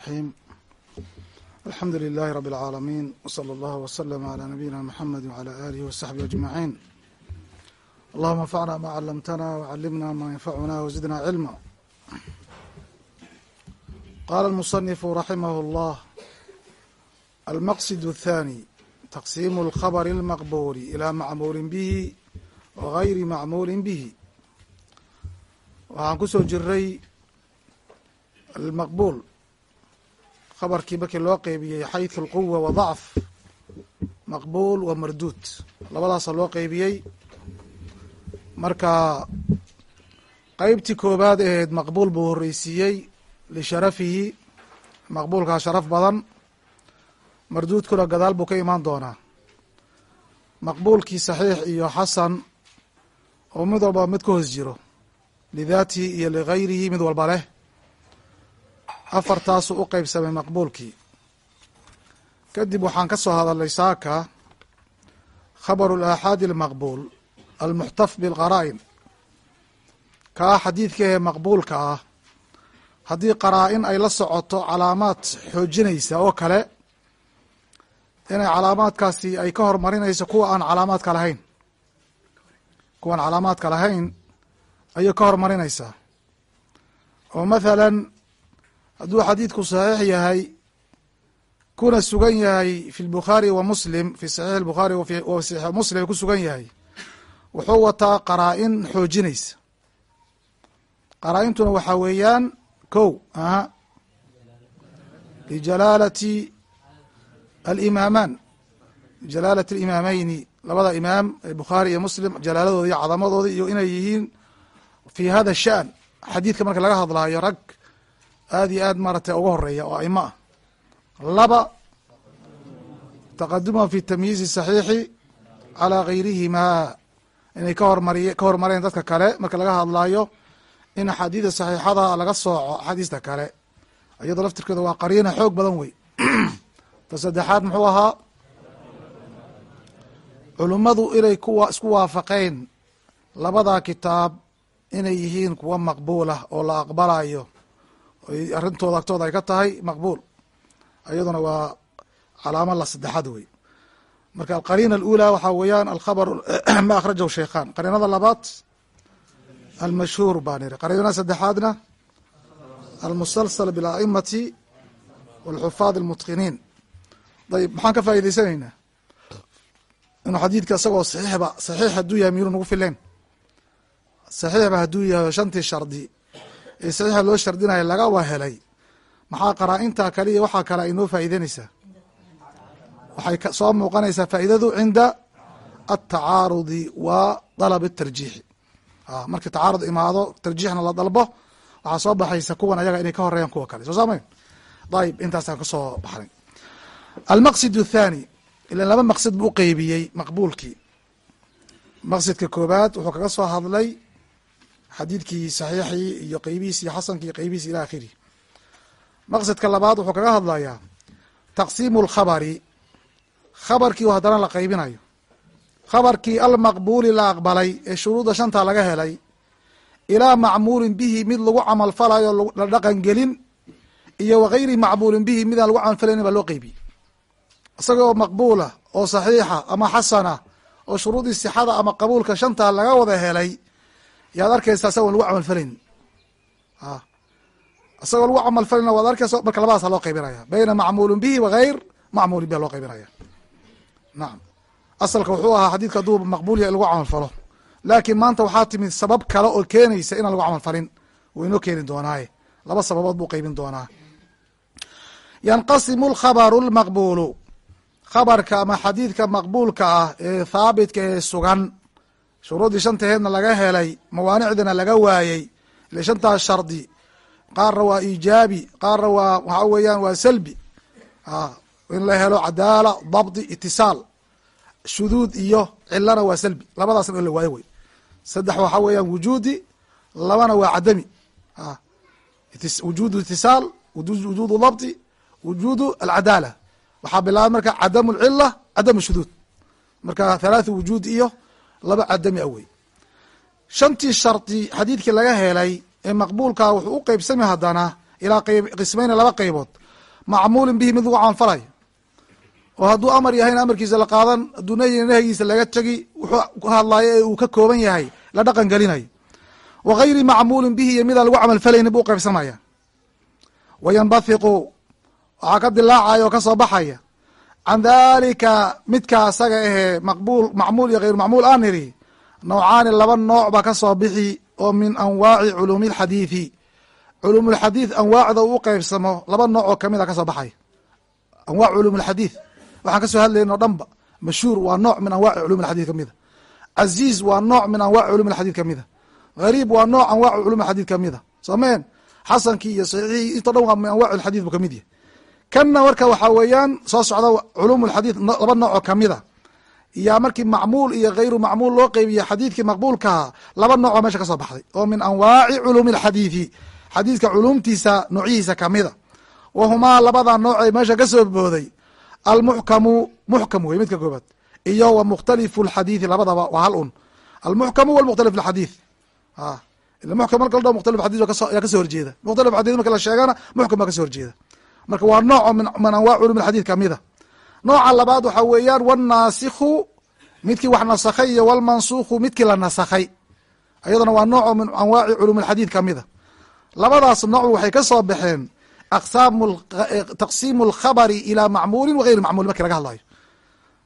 الرحيم الحمد لله رب العالمين وصلى الله وسلم على نبينا محمد وعلى آله وصحبه أجمعين اللهم انفعنا ما علمتنا وعلمنا ما ينفعنا وزدنا علما قال المصنف رحمه الله المقصد الثاني تقسيم الخبر المقبول إلى معمول به وغير معمول به waxaan kusoo jiray almaqbuul khabarkii markii loo qeybiyey xayثu اlquwa wa ضacf maqbuul wa marduud labadaasa loo qeybiyey marka qeybtii koobaad aheed maqbuul buu horeysiiyey lisharafihi maqbuulkaa sharaf badan marduudkuna gadaal buu ka imaan doonaa maqbuulkii saxiix iyo xasan oo mid walba mid ka hoos jiro lidaatihi iyo ligayrihi mid walba leh afartaasuu u qeybsamay maqbuulkii. Kadib waxaan ka soo hadalnay saaka khabaru laaxaadi almaqbuul almuxtaf bilqaraa'in kaa xadiidka ee maqbuulka ah haddii qaraa-in ay la socoto calaamaad xoojinaysa oo kale inay calaamaadkaasi ay ka hormarinayso kuwa aan calaamaadka lahayn. Kuwaan calaamaadka lahayn ayay ka hormarinaysaa. Oo mathalan hadduu xadiidku saxiix yahay kuna sugan yahay fi lbukhaari wa muslim fi saxiix albukhaari wa saxiix muslim ku sugan yahay wuxuu wataa qaraa-in xoojinaysa. Qaraa-intuna waxaa weeyaan kow aha lijalaalati alimaamaan lijalaalati alimaameyni labada imaam bukhaari iyo muslim jalaaladooda iyo cadamadooda iyo inay yihiin fi hada shan xadiidka marka laga hadlaayo rag aad iyo aad maaragtay uga horreeya oo aimo ah. Laba taqadumahum fi tamyiizi saxiixi calaa gayrihima inay ka hormariy ka hormareen dadka kale marka laga hadlaayo in axaadiida saxiixada laga sooco axaadiista kale. Iyadoo laftirkeeda waa qariina xoog badan wey ta saddexaad muxuu ahaa culummadu inay kuwa isku waafaqeen labada kitaab inay yihiin kuwa maqbuul ah oo la aqbalayo arrintooda agtooda ay ka tahay maqbuul. Iyaduna waa calaamo la saddexaad wey marka alqariina alula waxaa weeyaan alkhabar ma akhrajahu sheikhan qariinada labaad almashhuur baan iri qariinada saddexaadna almusalsal bilaimati walxufaad almutqiniin. Ayb maxaan ka faa'idaysanaynaa inuu xadiidka isagoo saxiixba saxiix hadduu yahay miyunu nagu fileen? Saxiixba hadduu yahay shantii shardi ee saxiixa loo shardinayo laga wahelay maxaa qaraa-inta kale iyo waxaa kale ay noo faa'iideynaysaa waxay soo muuqanaysaa faa'iidadu cinda altacaarudi wa dalab atarjiixi markii tacaarud imaado tarjiixna la dalbo waxaa soo baxaysa kuwan ayaga inay ka horeeyaan kuwa kale. Soo saamayn ayib intaasaan ka soo baxnay. Almaqsid athani ilan laba maqsid buu uqeybiyey maqbuulkii. Maqsidka koobaad wuxuu kaga soo hadlay xadiidkii saxiixii iyo qeybihiis iyo xasankii iyo qeybihiis ila akhirih maqsidka labaad wuxuu kaga hadlayaa taqsiimu lkhabari khabarkii oo haddana la qeybinayo khabarkii almaqbuuli la aqbalay ee shuruudda shanta laga helay ilaa macmuulin bihi mid lagu camal falayo la dhaqan gelin iyo wagayri macmuulin bihi midaan lagu camal falaynin baa loo qeybiyey isagoo maqbuula oo saxiixa ama xasana oo shuruudii sixada ama qabuulka shantaa laga wada helay yaad arkaysaa isagoon lagu camal falayn isagoo lagu camal falayna waad arkaysa marka labadaasa loo qaybinaya bayna macmuulin bihi wagayr macmuulin bihi loo qaybinaya nacam asalka wuxuu ahaa xadiidka hadduu maqbuul yahay in lagu camal falo. Laakiin maanta waxaa timid sabab kale oo keenaysa inaan lagu camal falin. Wuu inoo keeni doonaaye. Laba sababood buu qeybin doonaa. Yanqasimu lkhabaru lmaqbuulu khabarka ama xadiidka maqbuulka ah ee thaabitka ee sugan shuruuddii shantaheedna laga helay mawaanicdina laga waayey ile shantaas shardi. Qaarna waa iijaabi qaarna waa waxaa weeyaan waa salbi. In la helo cadaala dabdi itisaal. Shuduud iyo cilana waa salbi. Labadaasna in la waayo wey saddex waxaa weeyaan wujuudi labana waa cadami. Wujuudu itisaal wujuudu dabdi wujuudu alcadaala. Waxaa bilaabay marka cadamu lcila cadamu shuduud. Marka thalaathu wujuud iyo laba cadami a wey. Shantii shardi xadiidkii laga helay ee maqbuulkaa wuxuu u qeybsami haddana ilaa qismayna laba qeybood macmuulin bihi mid lagu camalfalayo oo hadduu amar yahayna amarkiisa la qaadan hadduu nahyi nahyigiisa laga tegi wuxuu ku hadlaayo ee uu ka kooban yahay la dhaqan gelinayo wa gayri macmuulin bihi iyo midaan lagu camalfalaynin buu qaybsamaya. Wa yanbathiqu waxaa ka dilaacaya oo ka soo baxaya can dalika midka asaga ahee maqbul macmuul iyo gayr macmuul aan niri nawcaani laba nooc baa ka soo bixi oo min anwaaci culuumi alxadiidi culuumulxadiid anwaacda uu qeybsamo laba nooc oo ka mid a ka soo baxaya anwaac culuum alxadiid waxaan ka soo hadlayno o dhanba mashhuur waa nooc min anwaci culum alxadid kamida caziiz waa nooc min anwaci culum alxadiid kamida gariib waa nooc anwac culum alxadiid kamida soomeen xasankii iyo saxiixii into dhan waa min anwac alxadiid bu ka mid yahy kanna marka waxaa weeyaan soo socda culum alxadiid laba nooc oo kamida yaa markii macmuul iyo gayru macmuul loo qeybiye xadiidkii maqbuulkaha laba nooc oo meesha ka soo baxday. Oo min anwaaci culuumi alxadiidi xadiidka culumtiisa noocyihiisa kamida wahumaa labada nooc ee meesha ka soo booday. Almuxkamu muxkam wey midka koobaad iyo wa mukhtalifu lxadiidi labadaba waa hal un. Almuxkamu walmukhtalif alxadiid muxkam marka la dhaho mukhtalif xadid yaa ka soo horjeeda. Mukhtalif xadid marka la sheegana muxkam baa ka soo horjeeda marka waa nooc min anwac culum alxadiid kamida nooca labaad waxaa weeyaan wannaasikhu midkii wax nasakhay iyo walmansuukhu midkii la nasakhay. Ayadana waa nooc min anwaaci culum alxadiid kamida labadaas nooc waxay ka soo baxeen aqsaam taqsiimu alkhabari ilaa macmuulin wa gayri macmuulin marki laga hadlayo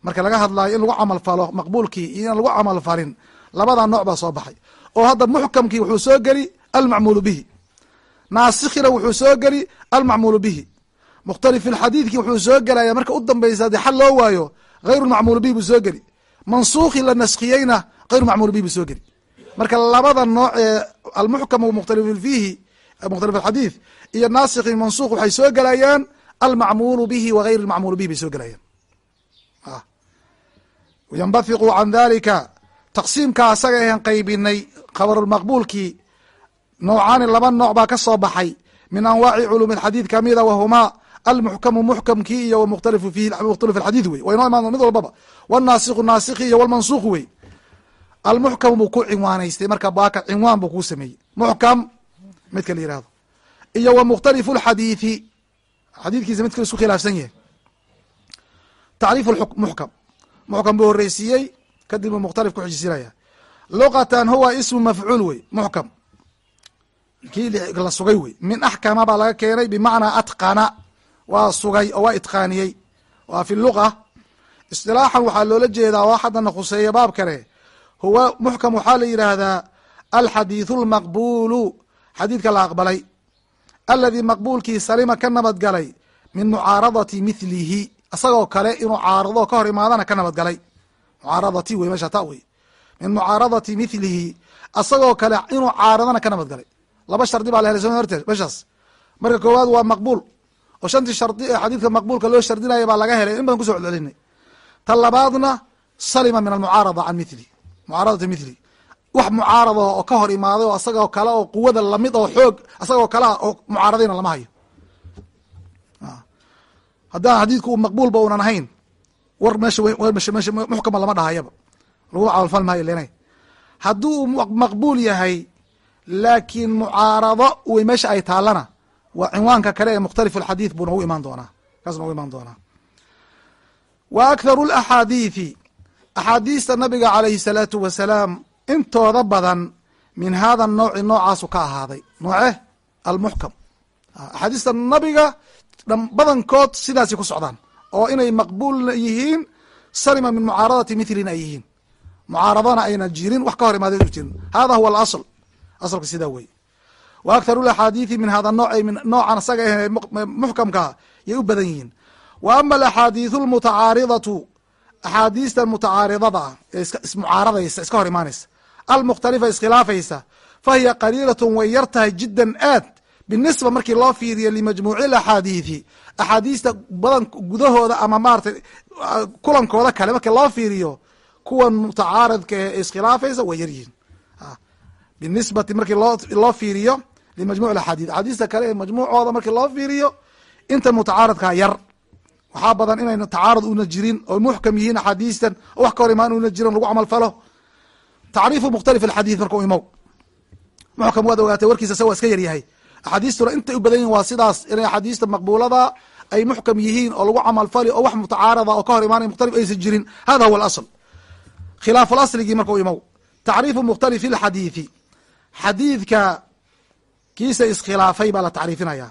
marka laga hadlaayo in lagu camal falo maqbuulkii iyo in lagu camal falin labada nooc baa soo baxay. Oo hadda muxkamkii wuxuu soo geli almacmuulu bihi. Naasikhina wuxuu soo geli almacmuulu bihi mukhtalif xadiidkii wuxuu soo gelaya marka u dambeysa haddii xal loo waayo hayru macmuulu bihi buu soo geli mansuukhi la naskiyeyna hayru macmuulu bihi buu soo geli marka labada nooc ee almuxkam mukhtalif fiihi mukhtalif alxadiid iyo naasikhi mansukh waxay soo gelayaan almacmuulu bihi wa almacmuulu bihi bay soo gelayaan yanbathiqu can dalika taqsiimka asaga ahan qaybinay khabarulmaqbuulkii noocaani laba nooc baa ka soo baxay min anwaaci culuumi alxadiid kamida wahumaa almuxkamu muxkamkii iyo wmukhtalifu fihi mukhtalif alxadiid wey waynoo imaan mid walbaba wannaasikhu naasikhi iyo walmansuukh wey almuxkam buu ku cinwaanaystay marka baaka cinwaan buu kuu sameeyey muxkam midka la yihahdo iyo wa mukhtalifu lxadiidi xadiidkiisa midka isku khilaafsan yahay tacriifu muxkam muxkam buu horeysiiyey kadib buu mukhtalif ku xijisiinaya luqatan huwa ismu mafcuul wey muxkam kii la sugay wey min axkama baa laga keenay bimacnaa atqana waa sugay oo waa itqaaniyey waa fi luqa. Istilaaxan waxaa loola jeedaa waa haddana khuseeya baab kale huwa muxkam waxaa la yidhaahdaa alxadiidu lmaqbulu xadiidka la aqbalay. Aladi maqbuulkii salima ka nabadgalay min mucaaradati mithlihi. Isagoo kale inuu caarado ka hor imaadana ka nabadgalay. Mucaaradati wey meesha ta wey min mucaaradati mithlihi. Asagoo kale inuu caaradana ka nabadgalay. Laba shardi baa la helay meeshaas. Marka koowaad waa maqbuul oo shantii shardi ee xadiidka maqbuulka loo shardinaya baa laga helay. In badan kuso celcelinay. Ta labaadna salima min almucaarada can mithli. Mucaaradati mithli. Wax mucaarada oo ka hor imaaday oo asagoo kale oo quwada la mid oo xoog asagoo kalea oo mucaaradayna lama hayo. Haddaan xadiidku u maqbuulba unan ahayn war meesha muxkama lama dhahayaba. Lagu camalfal maayo lena hadduu maqbuul yahay laakiin mucaarado wey meesha ay taalana waa cinwaanka kale ee mukhtalif alxadiid buu nagu imaan doonaa. Kaas nagu imaan doonaa. Wa aktharu laxaadiidi axaadiista nabiga calayhi salaatu wasalaam intooda badan min hada nooci noocaasu ka ahaaday. Nooce almuxkam axaadiista nabiga badankood sidaasay ku socdaan. Oo inay maqbuulna yihiin salima min mucaaradati mithlina ay yihiin. Mucaaradana ayna jirin wax ka hor imaadeen u jirin. Hada huwa alasl. Asalka sidaa wey wa aktharu laxaadiidi min hada nooc noocan isaga ah muxkamkaa yay u badan yihiin wa ama alaxaadiidu almutacaaridatu axaadiista mutacaaridada ah ee ismucaaradaysa iska hor imaanaysa almukhtalifa iskhilaafaysa fa hiya way yar tahay jiddan aad binisba markii loo fiiriyo limajmuuci axaadiidi axaadiista badan gudahooda ama maratay kulankooda kale markii loo fiiriyo kuwan mutacaaridka ee iskhilaafaysa way yar yihiin binisbati markii loo loo fiiriyo limajmuc axaadiid axaadiista kale ee majmuucooda markii loo fiiriyo inta mutacaaridkaa yar waxaa badan inayna tacaarud una jirin oo muxkam yihiin axaadiistan oo wax ka hor imaan una jirin lagu camal falo tacriifu mukhtalif alxadiid marka u imow muxkam waad ogaatay warkiisa sa waa iska yaryahay axaadiistuna intay u badan yihiin waa sidaas inay axaadiista maqbuulada ay muxkam yihiin oo lagu camalfali oo wax mutacaarada oo ka hor imaanay mukhtalif aysan jirin hada huwa alasl khilaaf lasligii xadiidka kiisa iskhilaafay baa la tacriifinaya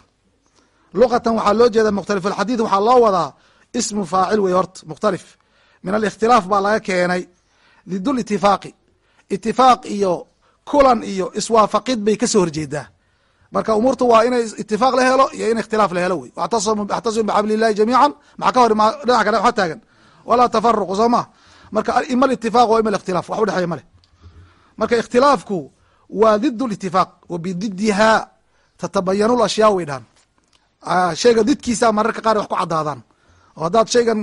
luqatan waxaa loo jeeda mukhtalif alxadiid waxaa loo wadaa ismu faacil wey horta mukhtalif. Min alikhtilaaf baa laga keenay did litifaaqi itifaaq iyo kulan iyo iswaafaqid bay ka soo horjeedaa. Marka umuurtu waa inay itifaaq la helo iyo in ikhtilaaf la helo wey waxtasimu bixabli illahi jamiica maxaa ka hor dhinac kale waxa taagan. Walaa tafaruqu soo ma. Marka ima alitifaq wa ima alikhtilaaf wax udhexeeya ma leh. Marka ikhtilaafku waa did litifaaq wa bididiha tatabayanu lashyaa way dhahan shayga didkiisa mararka qaar wax ku cadaadaan. Oo haddaad shaygan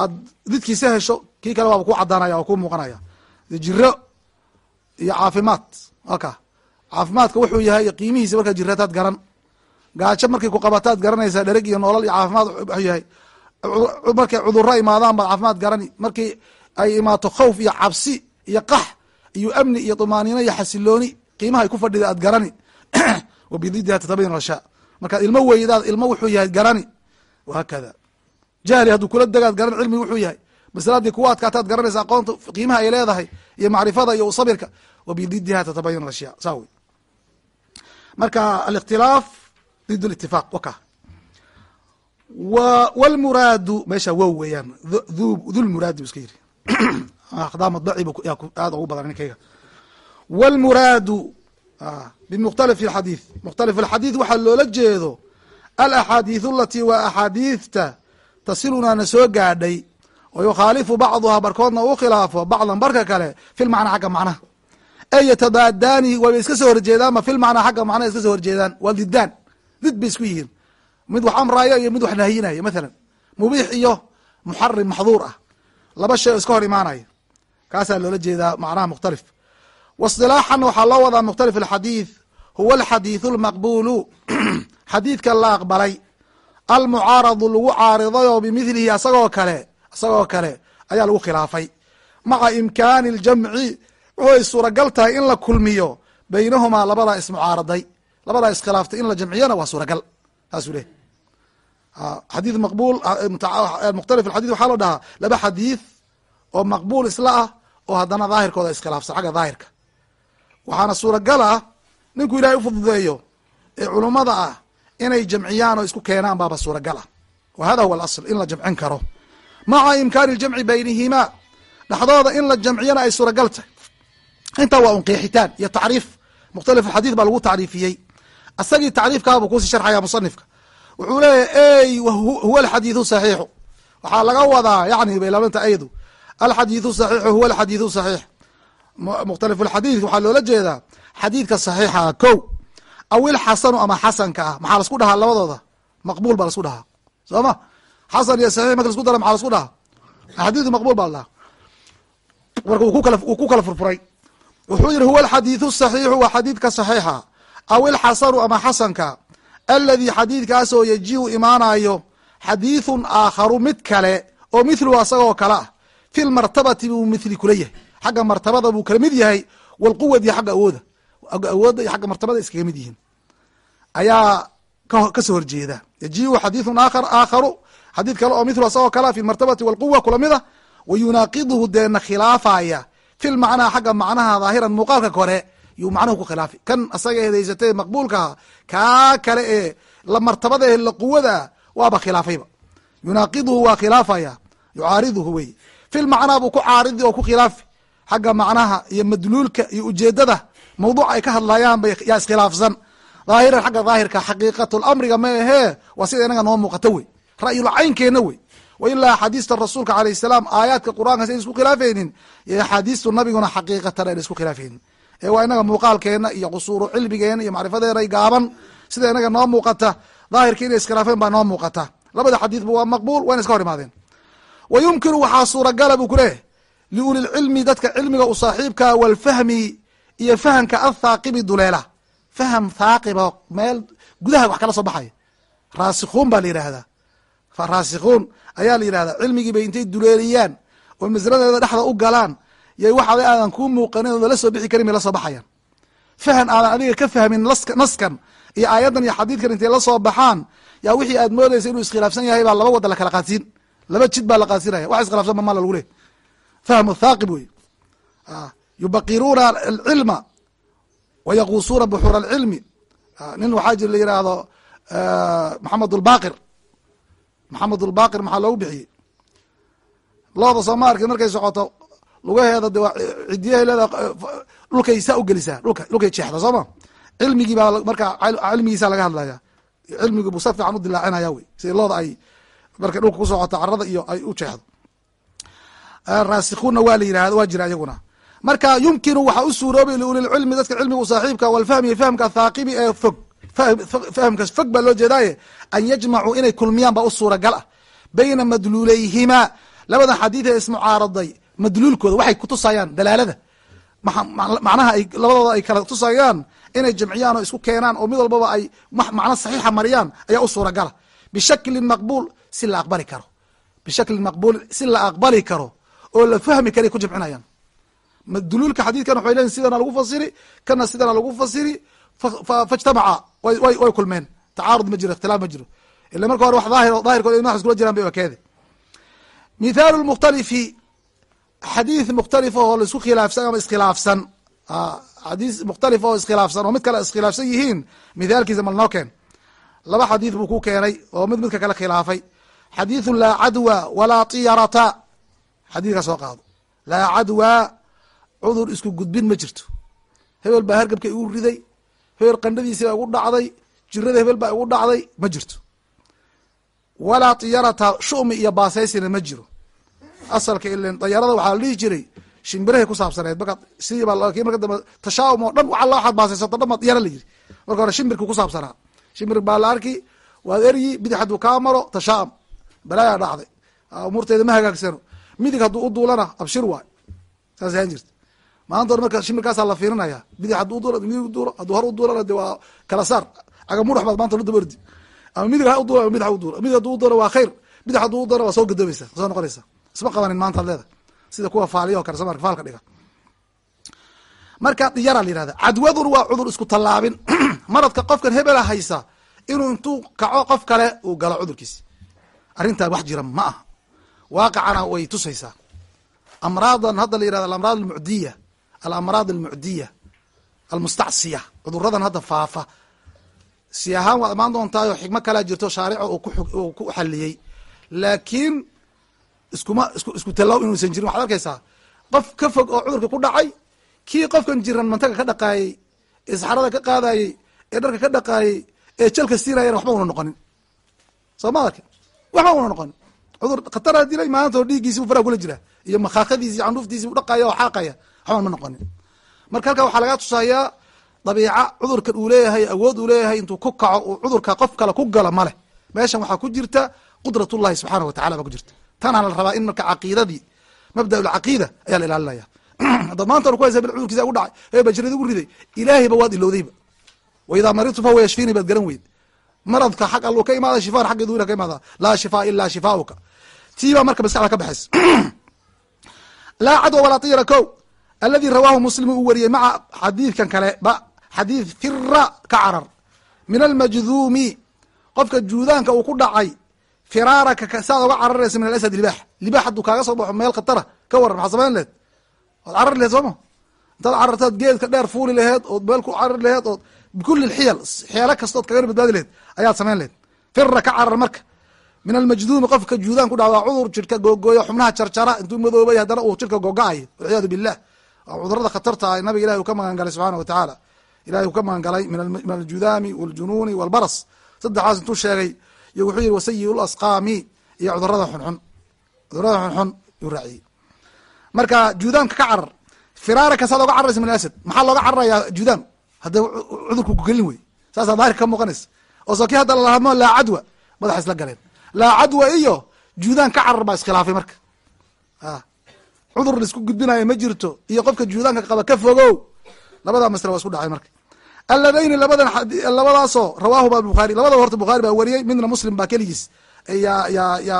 aad didkiisa hesho kii kale waaba ku cadaanaya oo ku muuqanaya. Jiro iyo caafimaad waka caafimaadka wuxuu yahay qiimihiisa markaad jirataad garan. Gaajo markay ku qabataad garanaysaa dhereg iyo noolal iyo caafimaad wuxuu yahay. Markay cudurro imaadaan baad caafimaad garani. Markii ay imaato khawf iyo cabsi iyo qax iyo amni iyo tumaaniino iyo xasilooni qiimaha ay ku fadhida aad garani. Wa bididiha tatabayan rashaa markaad ilmo weydaad ilmo wuxuu yahay garani. Wahaakada jahli hadduu kula degaad garan cilmi wuxuu yahay. Masaladii kuwa adkaataad garanaysa aqoonta qiimaha ay leedahay iyo macrifada iyo sabirka wa bididiha tatabayan ashya saa wey marka alikhtilaaf did litifaq waka wlmuraadu meesha wow weeyaan dhulmuraadi bu iska yiri akhdaa madbaci bu aada ugu badan ninkayga wlmuraadu bmukhtalif xadiid mukhtalif alxadiid waxaa loola jeedo alaxaadiiث alatii waa axaadiidta tasilunaa na soo gaadhay wa yukhaalifu bacduhaa barkoodna uu khilaafo bacdan barka kale fi lmacnaa xagga macnaha ey yatabaadaani wayba iska soo horjeedaanba fi lmacnaa xagga macnaha iska soo horjeedaan waa didaan did bay isku yihiin mid wax amraayo iyo mid wax nahyinayo mathalan mubiix iyo muxarim maxduur ah laba shay oo iska hor imaanaya kaasaa loola jeedaa macnaha mukhtalif wasilaaxan waxaa loo wadaa mukhtalif alxadiid huwa alxadiidu lmaqbulu xadiidka la aqbalay almucaaradu lagu caariday oo bimithlihi asagoo kale isagoo kale ayaa lagu khilaafay maca imkaani ljamci wuxuu ay suuragal tahay in la kulmiyo baynahumaa labadaa ismucaaraday labadaa iskhilaaftay in la jamciyona waa suuragal saasuu leh xadiid maqbul mukhtalif alxadid waxaa loo dhahaa laba xadiid oo maqbuul isla ah oo haddana daahirkooda iskhilaafsan xagga daahirka waxaana suuragal ah ninku ilahay ufududeeyo ee culummada ah inay jamciyaan oo isku keenaan baaba suuragal ah. Wa hada huwa alasl in la jamcin karo. Maca imkaani ljamci baynihimaa dhexdooda in la jamciyana ay suuragal tahay. Intaa waa un qeexitaan iyo tacriif. Mukhtalif alxadiid baa lagu tacriifiyey. Asagii tacriifkaabuu kuusii sharxaya musanifka. Wuxuu leeyahy ey huwa alxadiidu saxiixu. Waxaa laga wadaa yani bay labanta aydu alxadiidu saxiixu huwa alxadiidu saxiix mukhtalif alxadiid waxaa loola jeedaa xadiidka saxiixa ko aw ilxasanu ama xasanka ah maxaa lasku dhahaa labadooda? Maqbuul baa lasku dhahaa. Soo ma? Xasan iyo saxiix marka lasku dara maxaa lasku dhahaa? Xadiidu maqbuul baa la dhahaa. Marka ku kala furfuray. Wuxuu yihi huwa alxadiidu saxiixu waa xadiidka saxiixa. Aw ilxasanu ama xasanka aladi xadiidkaasoo yajiu imaanayo xadiidun aakharu mid kale oo mithluhu asagoo kale ah fi lmartabati buu mithli kula yahay xagga martabada buu kala mid yahay walquwad iyo xagga awooda. Awoodda iyo xagga martabada iskaga mid yihiin. Ayaa ka soo horjeeda. Yajiu xadiidun aakhar aakharu. Xadiid kale oo mithlu asagoo kale ah fi lmartabati walquwa kula mid a wa yunaaqiduhu deena khilaafaya. Fi lmacnaa xagga macnaha dhaahiran muuqaalka kore yuu macnuhu ku khilaafi. Kan asaga eedaysatay maqbuulkaha kaa kale ee martabada ee la quwada waaba khilaafayba. Yunaaqiduhu waa khilaafaya. Yucaariduhu wey. Fi lmacnaa buu ku caaridi oo ku khilaafi xagga macnaha iyo madluulka iyo ujeedada mawduuc ay ka hadlayaan bay yaa iskhilaafsan. Dhaahiran xagga daahirka xaqiiqatulamriga ma ahee? Waa sida inaga noo muuqato wey. Ra'yul wey. Wa ilaa rasuulka alayh salaam aayaadka qur'aanka sian isku khilaafaynin iyo axaadiistu nabiguna xaqiiqatan ayna isku khilaafaynin. Ee waa inaga muuqaalkeena iyo qusuuru cilmigeena iyo macrifadeena gaaban sida inaga noo muuqata. Daahirka inay iskhilaafeen baa noo muuqata. Labada xadiidba waa maqbuul wayna iska hor imaadeen. Wa yumkinu waxaa suuragala buu kuleeyahy liuli lcilmi dadka cilmiga u saaxiibka walfahmi iyo fahamka athaaqibi duleela. Faham thaaqiba meel gudaha wax kala soo baxaya raasikhuun baa la yidhaahdaa raasikhuun ayaa la yidhahdaa cilmigii bay intay duleeliyaan oo masaladeeda dhexda u galaan yay waxaada aadan kuu muuqanin ooda la soo bixi karin bay la soo baxayaan. Fahan aadan adiga ka fahmin naskan iyo aayaddan iyo xadiidkan intay la soo baxaan yaa wixii aad moodeysa inuu iskhilaafsan yahay baa laba wada la kala qaadsiin. Laba jid baa la qaadsinaya wax iskhilaafsan ba mala lagu leey fahmu thaaqib wey yubaqiruuna alcilma wa yaquusuuna buxuura alcilmi nin waxaa jir la yidhaahdo maxamed ulbaqir maxamed ulbaqir maxaa loogu bixiyey looda sooma arkin markay socoto lugaheeda de cidiyahay leeda dhulkay saa ugelisaa dhulka dhulkay jeexda sooma cilmigii baa marka cilmigiisa laga hadlaya cilmigii buu sa fiican u dilaacinaya wey si looda ay markay dhulka ku socoto carada iyo ay u jeexdo raasikhuna waa la yihahd waa jira iyaguna marka yumkinu waxaa u suuroobay liulilcilmi dadka cilmigu saaxiibka walfahmi fahmka thaaqibi ee fog. Fahmkas fog baa loo jeedaaye an yajmacuu inay kulmiyaan baa u suuragal ah. Bayna madluuleyhimaa labadan xadiid ee ismucaaraday madluulkooda waxay kutusayaan dalaalada. Macnaha ay labadooda ay kala tusayaan inay jamciyaan oo isku keenaan oo mid walbaba ay macno saxiixa mariyaan ayaa u suuragala bishaklin maqbuul si la aqbali karo. Bishaklin maqbuul si la aqbali karo oo la fahmi karay ku jamcinayaan duluulka xadiidkan waxay leeyiin sidana lagu fasiri kana sidana lagu fasiri faijtamaca way kulmeen. Tacaarud ma jiro ikhtilaaf ma jiro. Ila marka hore wax daahir daahirkood in iskula jiraan bay ekeede. Mithaalu lmukhtalifi xadiid mukhtalif oo la isku khilaafsan ama iskhilaafsan. Xadiis mukhtalif oo iskhilaafsan oo mid kale iskhilaafsan yihiin mithaalkiisa mal noo keen. Laba xadiid buu ku keenay oo mid midka kale khilaafay. Xadiiثu laa cadwa walaa tiyarata xadiidka soo qaado. Laa cadwa cudur isku gudbin ma jirto. Hebel baa hargabka igu riday hebel qandhadiisi baa igu dhacday jirada hebel baa igu dhacday ma jirto. Walaa tiyarata shumi iyo baasaysina ma jiro. Asalka ilen dayarada waxaa la dhihi jiray shimbirahay ku saabsaneed marka sidiiba laakiin marka dambe tashaawum oo dhan alla waxaad baasaysato dhan baa diyara la yiri marka hore shimbirka ku saabsanaa. Shimbir baa la arki waad eryi bidix hadduu kaa maro tashaam balaayaa dhacday. Umuurteeda ma hagaagsano midig hadduu u duulana abshir waay. Saas ahaan jirta. Maanta or marka shimbirkaasaa la fiirinaya bidix hadduu uduula midig uduulo hadduu hor uduulana de waa kala saar agamudhax baad maanta daba ama midig ha uduula ama bidix ha uduula midig hadduu udoona waa khayr bidix hadduu udoona waa soo gadoobaysa soo noqonaysa. Isma qabanin maanta ad leeda sida kuwa faaliya o kale soo marka faalka dhiga. Marka diyara la yihahda cadwadun waa cudur isku tallaabin. Maradka qofkan hebela haysa inuu intuu kaco qof kale uu galo cudurkiisi arrintan wax jira ma aha waaqicana way tusaysaa. Amraadan hadda la yihahdo alamraad almucdiya alamraad almucdiya almustacsiya. Cuduradan hadda faafa. Si ahaan waad imaan doontaayo xikmo kalaa jirto shaarico uu ku xaliyey laakiin iskuma isku isku tallow inuusan jirin. Waxad arkaysaa qof ka fog oo cudurka ku dhacay kii qofkan jiran mantaga ka dhaqaayey ee saxarada ka qaadayey ee dharka ka dhaqaayey ee jalka siinayana waxba una noqonin. Soo ma arka waxba una noqonin cudur khataraa dilay maanta oo dhiiggiisi u faraha kula jira. Iyo makhaakadiisi iyo u dhaqaya oo xaaqaya. Waxba ma noqonin. Marka halkaa waxaa lagaa tusayaa dabiica cudurkan uu leeyahay awood uu leeyahay intuu ku kaco uu cudurka qof kale ku galo ma leh. Meeshan waxaa ku jirta qudratullahi subxaana watacala baa ku jirta. Tanaa la rabaa in marka caqiidadii mabda lcaqiida ayaa la ilaalinaya. Haddaad maanta ku haysa cudurkiisa ugu dhacay hee bajirada ugu riday ilaahayba waad ilowdayba wa idaa maridtu fahuwa yashfiini baad garan weyd maradka xag alluu ka imaada shifaan xaggeedu ila ka imaada. Laa shifaa ilaa shifaauka tii baa marka maskaxda ka baxaysa. Laa cadwa walaa tiyara ko aladi rawaahu muslim uu wariyey maca xadiidkan kale ba xadiid fira ka carar. Min almajduumi qofka juudaanka uu ku dhacay firaaraka saad oga cararaysa min alasad libax libax hadduu kaaga soo baxo meel khatara ka waran maxaa samayn lehed waad carari laheed sooma intaad carartaad geedka dheer fuuli laheed ood meel ku carari laheed ood bikulli xiyal xeelo kastood kagana badbaadi laheed ayaad samayn laheed fira ka carar marka min almajduumi qofka juudaan ku dhaca waa cudur jirka googooya xubnaha jarjara intuu madoobay haddana uu jirka gogo-ayo walciyaadu billah cudurrada khatarta ah nabiga ilahi uu ka magan galay subxana wa tacaala ilahi uu ka magan galay min aljudaami waljunuuni walbaras saddexaas intuu sheegay iyo wuxuu yihi wasayi lasqaami iyo cudurrada xunxun cudurrada xunxun yuu raaciyey marka juudaamka ka carar firaara oga cararaysa min asad maxaa looga cararayaa juudaam hadda cudurku kugelin wey. Saasaa daahirka ka muuqanaysa oo soo hadda lalahamo laa cadwa madaxa isla galeen. Laa cadwa iyo juudaan ka carar baa iskhilaafay marka. Cudur la isku gudbinayo ma jirto iyo qofka juudaanka qaba ka fogow. Labadaa masle waa isku dhacay marka. Aladayni labadan labadaasoo rawaahuma buhaari labadaba horta bukhaari baa wariyey midna muslim baa keligiis. Ya ya ya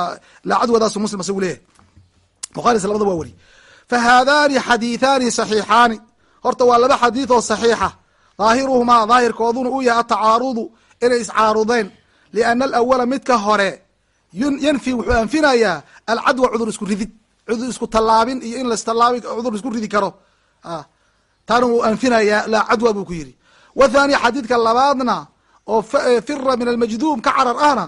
laa cadwadaasu muslim isagu leeyahay. Bukharis labadaba waa wariyey fa haadani xadiithaani saxiixaani. Horta waa laba xadiid oo saxiixa daahiruhumaa daahirkooduna uu yahay atacaarudu inay iscaarudeen liana alawala midka hore yanfi wuxuu anfinayaa alcadwa cudur isku ridid cudur isku tallaabin iyo in lastallaabi cudur isku ridi karo. Taana wuu anfinayaa laa cadwa buu ku yidhi. Wathani xadiidka labaadna oo fira min almajduum ka carar ahna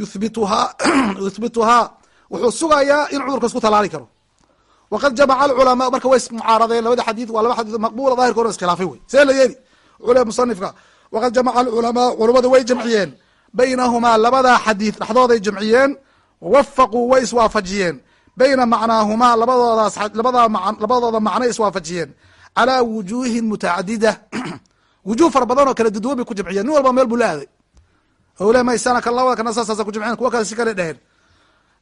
yuthbituhaa yuthbituhaa wuxuu sugayaa in cudurka isku tallaali karo. Waqad jamaca alculamaa marka way ismucaaradeen labada xadiid waa laba xadiid maqbula dahirkoona iskhilaafay wey. See la yeeli ule musanifka waqad jamaca alculamaa culamadu way jamciyeen. Baynahumaa labada xadiid dhexdooday jamciyeen. Wawafaquu way iswaafajiyeen. Bayna macnaahumaa labadoodaas labadooda macnay iswaafajiyeen. Calaa wujuuhin mutacadida wujuh fara badan oo kala duduwan bay ku jamciyeen. Nin walba meel buu la aaday o le maysana kan labada kana sasaasa ku jamciyen kuwa kale si kale dheheen.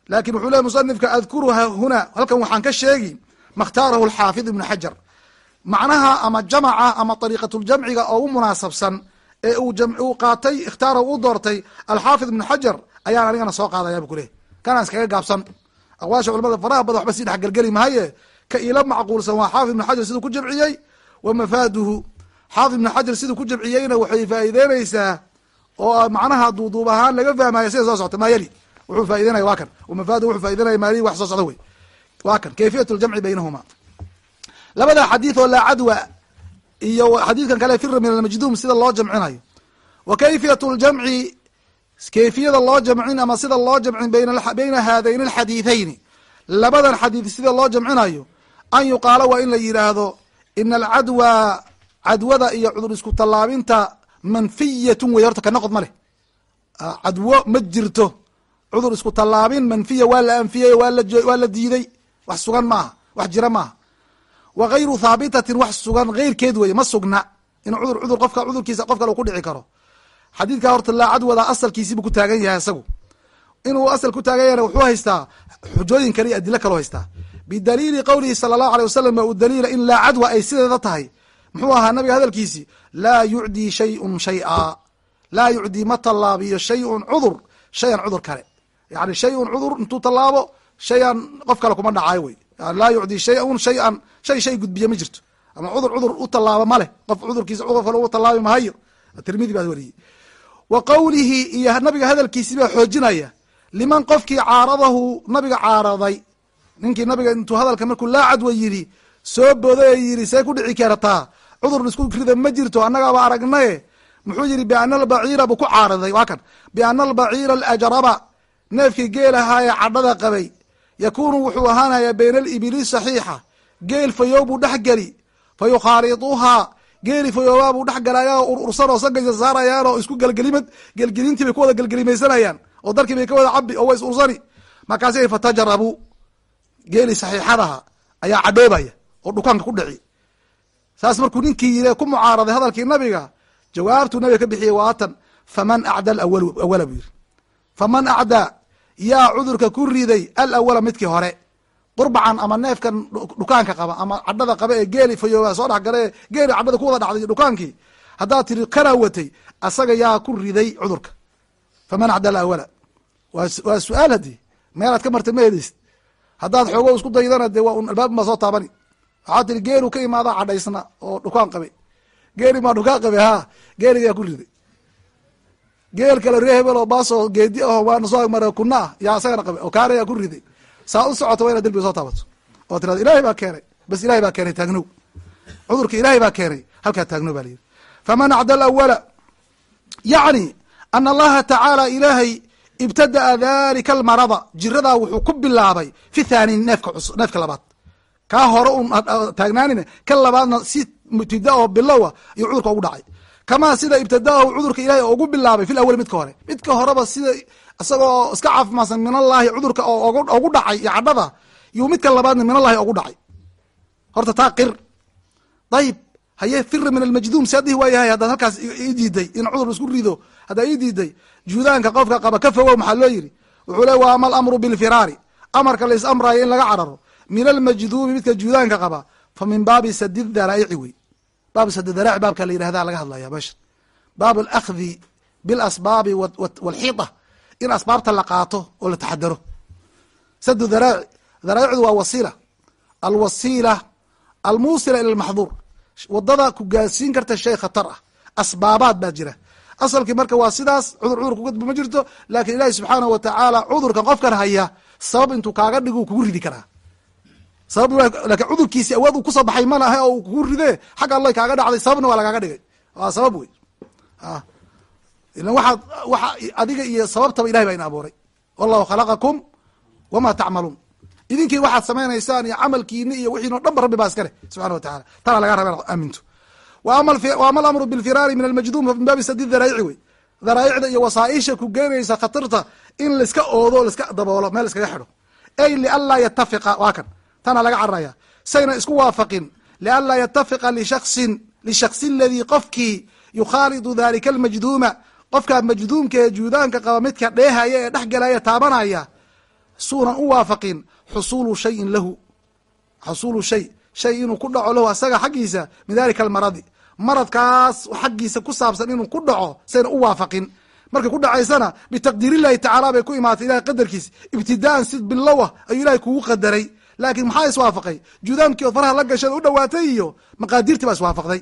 Lakin wuxuu ley musanifka adkuruha huna halkan waxaan ka sheegi makhtaarahu alxaafid ibnu xajar macnaha ama jamaca ama ariiqatuljamciga oo u munaasabsan ee uu qaatay ikhtaarahu u doortay alxaafid ibnu xajar ayaan anigana soo qaadaya bu kuleh kanaan iskaga gaabsan aqwaasha culamada faraha badan waxba sii dhexgelgeli mahaye ka ila macquulsan waa xaafid ibnu xajar siduu ku jamciyey wa mafaaduhu. Xaafid ibnu xajar siduu ku jamciyeyna waxay faa'iideyneysaa oo macnaha duuduub ahaan laga fahmaya sida soo socta maa yali wuxuu faa'ideynaya waa kan. Mafaadu wuxuu faa'ideynaya maalihi wax soo socda wey. Waa kan. Kayfiyat ljamci baynahuma labada xadiid oo laa cadwa iyo xadiidkan kale fira min almajduum sida loo jamcinayo. Wa kayfiyat ljamci kayfiyada loo jamcin ama sida loo jamcin bayna haadayn alxadiidayni. Labadan xadiid sida loo jamcinayo an yuqaala waa in la yidhaahdo ina alcadwa cadwada iyo cudur isku tallaabinta manfiyatun wey horta ka noqod ma leh. Cadwo ma jirto. Cudur isku tallaabin manfiya waa la anfiyey waa la diiday. Wax sugan maaha wax jira maaha wa gayru thaabitatin wax sugan keyrkeed weye ma sugna in cudurkiisa qof kale u ku dhici karo. Xadiidka horta laa cadwada asalkiisiibuu ku taagan yahay isagu. Inuu asal ku taagan yahna wuxuu haystaa xujooyin kale iyo adilo kaleo haystaa. Bidaliili qowlihi sala allahu alay wasalam waa u daliila in laa cadwa ay sideeda tahay. Muxuu ahaa nabiga hadalkiisi laa yucdii shayun shay'a. Laa yucdii ma tallaabiyo shayun cudur shayan cudur kale. Yani shayun cudur intuu tallaabo shayan qof kale kuma dhacaayo wey laa yucdii shayun shayan shay shay gudbiye ma jirto. Ama cudur cudur u tallaabo ma leh. Qof cudurkiisa qof kale ugu tallaabi mahayo tirmidi baa wariyey. Wa qowlihi iyo nabiga hadalkiisi baa xoojinaya liman qofkii caaradahu nabiga caaraday. Ninkii nabiga intuu hadalka markuu laa cadwa yidhi soo booday yidhi see ku dhici kartaa cudur isku rida ma jirto annagaaba aragnaye. Muxuu yihi biana albaciira buu ku caaraday. Waa kan. Biana albaciira alajraba. Neefkii geelahaa ee cadhada qabay yakuunu wuxuu ahaanayaa bayna alibili saxiixa. Geel fayow buu dhex geli. Fa yukhaariduhaa geeli fayoobaa buu dhex galaya oo urursan oo saarayaan oo isku gelgelimad gelgelintii bay ku wada gelgelimaysanayaan oo darkii bay ka wada cabi oo way is ursani markaasi fatajarabu geeli saxiixadaha ayaa cadhoobaya oo dhukaanka ku dhici. Saas markuu ninkii yiri ku mucaaraday hadalkii nabiga. Jawaabtuu nabiga ka bixiyey waatan faman acda alawal awala buu yiri faman acdaa yaa cudurka ku riday alawala midkii hore. Qurbacan ama neefkan dhukaanka qaba ama cadhada qaba ee geeli fayooba soo dhex geeli cadhada ku wada dhacday dhukaankii haddaad tiri kanaa watay asaga yaa ku riday cudurka. Faman acda alawala waa su'aal haddii meelaad ka martay ma heleysid haddaad xoogo isku daydana dee waa un albaab baa soo taabani. Waxaa tiri geelu ka imaada cadhaysna oo dhukaan qabay. Geeli maa dhukaan qabay ha geeligaa ku riday geel kale ree hebel oo baasoo geedi aho waana soo mara kuna ah yaa isagana qabay oo kaana ku riday. Saa u socoto waa inaad derbiga soo taabato. Oo tirado ilahay baa keenay. Bas ilahay baa keenay taagnow. Cudurka ilaahay baa keenay halkaa taagnow baa layidhi faman acda alawala yacni ana allaha tacaala ilaahay ibtada'a dalika almarada jiradaa wuxuu ku bilaabay fi thani neefka cus neefka labaad. Kaa hore un taagnaanina ka labaadna si ibtida oo bilowa ayuu cudurka ugu dhacay kamaa sida ibtadaahu cudurka ilahay ugu bilaabay fi lawali midka hore. Midka horeba sida isagoo iska caafimaadsan min allahi cudurka oo ugu dhacay iyo cadhada yuu midka labaadna min allahi ugu dhacay. Horta taa qir. Dayib haye fira min almajduum si adihi waayahay haddaad halkaas ii diiday in cudur isku rido haddaa ii diiday juudaanka qofka qaba ka fogow maxaa loo yidhi? Wuxuu le wa ama bilfiraari. Amarka lais amraayo in laga cararo. Min almajduumi midka juudaanka qaba fa min baabi sadi daraa'ici wey baab sadi daraaci baabka la yidhahda laga hadlaya meesha baab alakhdi bilasbaabi walxiida in asbaabta la qaato oo la taxadaro. Sadu daraaci daraa'icdu waa wasiila. Alwasiila almuusila ila almaxduur waddada ku gaarsiin karta shay khatar ah. Asbaabaad baa jira. Asalkii marka waa sidaas cudur cudur kugudba ma jirto laakiin ilaahi subxaanahu watacaala cudurkan qofkan haya sabab intuu kaaga dhigo kugu ridi karaa sabab laakiin cudurkiisi awood uu ku soo baxay malaha oo uu kugu ride xagga alla kaaga dhacday sababna waa lagaaga dhigay. Waa sabab wey ilan waxaad waxa adiga iyo sababtaba ilahay baa ina abuuray. Wallahu khalaqakum wama tacmaluun. Idinkii waxaad samaynaysaan iyo camalkiini iyo wixiin o dhan ba rabbi baa iska leh subxana wa tacala tana laga raba inaad aaminto. Wa ama alamru bilfiraari min almajduum min baabi sadi daraa'ici wey. Daraaicda iyo wasaaisha ku geenaysa khatarta in laiska oodo laiska daboolo meel iskaga xidho. Ey lianlaa yatafiqa waa kan tana laga cararaya. Sayna isku waafaqin. Lianlaa yatafiqa lishaksin lishaksin ladii qofkii yukhaalidu dalika almajduuma. Qofkaa majduumka ee juudaanka qaba midka dheehaya ee dhex taabanaya suunan u waafaqin. Xusuulu shayin lahu. Xusuulu shay. Shay inuu ku dhaco lahu asaga xaggiisa min dalika almaradi. Maradkaas xaggiisa ku saabsan inuu ku dhaco sayna u waafaqin. Markay ku dhacaysana bitaqdiir tacaala bay ku imaatay ilahay qadarkiis. Ibtidaan si bilowa ayuu ilahay kugu qadaray laakiin maxaa iswaafaqay juudaamkii ood faraha la gasheed u dhawaatay iyo maqaadirtii baa iswaafaqday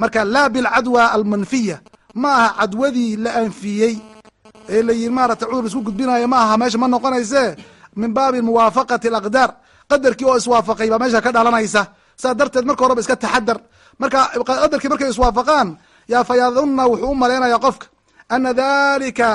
marka laa bilcadwa almanfiya. Ma aha cadwadii la anfiyey ee layihi maarata cudur isku gudbinayo ma aha meesha ma noqonayse min baabi muwaafaqati alaqdaar. Qadarkii oo iswaafaqay baa meesha ka dhalanaysa. Saas darteed marka horeba iska taxadar marka qadarkii markay iswaafaqaan yaa fayadunna wuxuu u malaynaya qofka ana dalika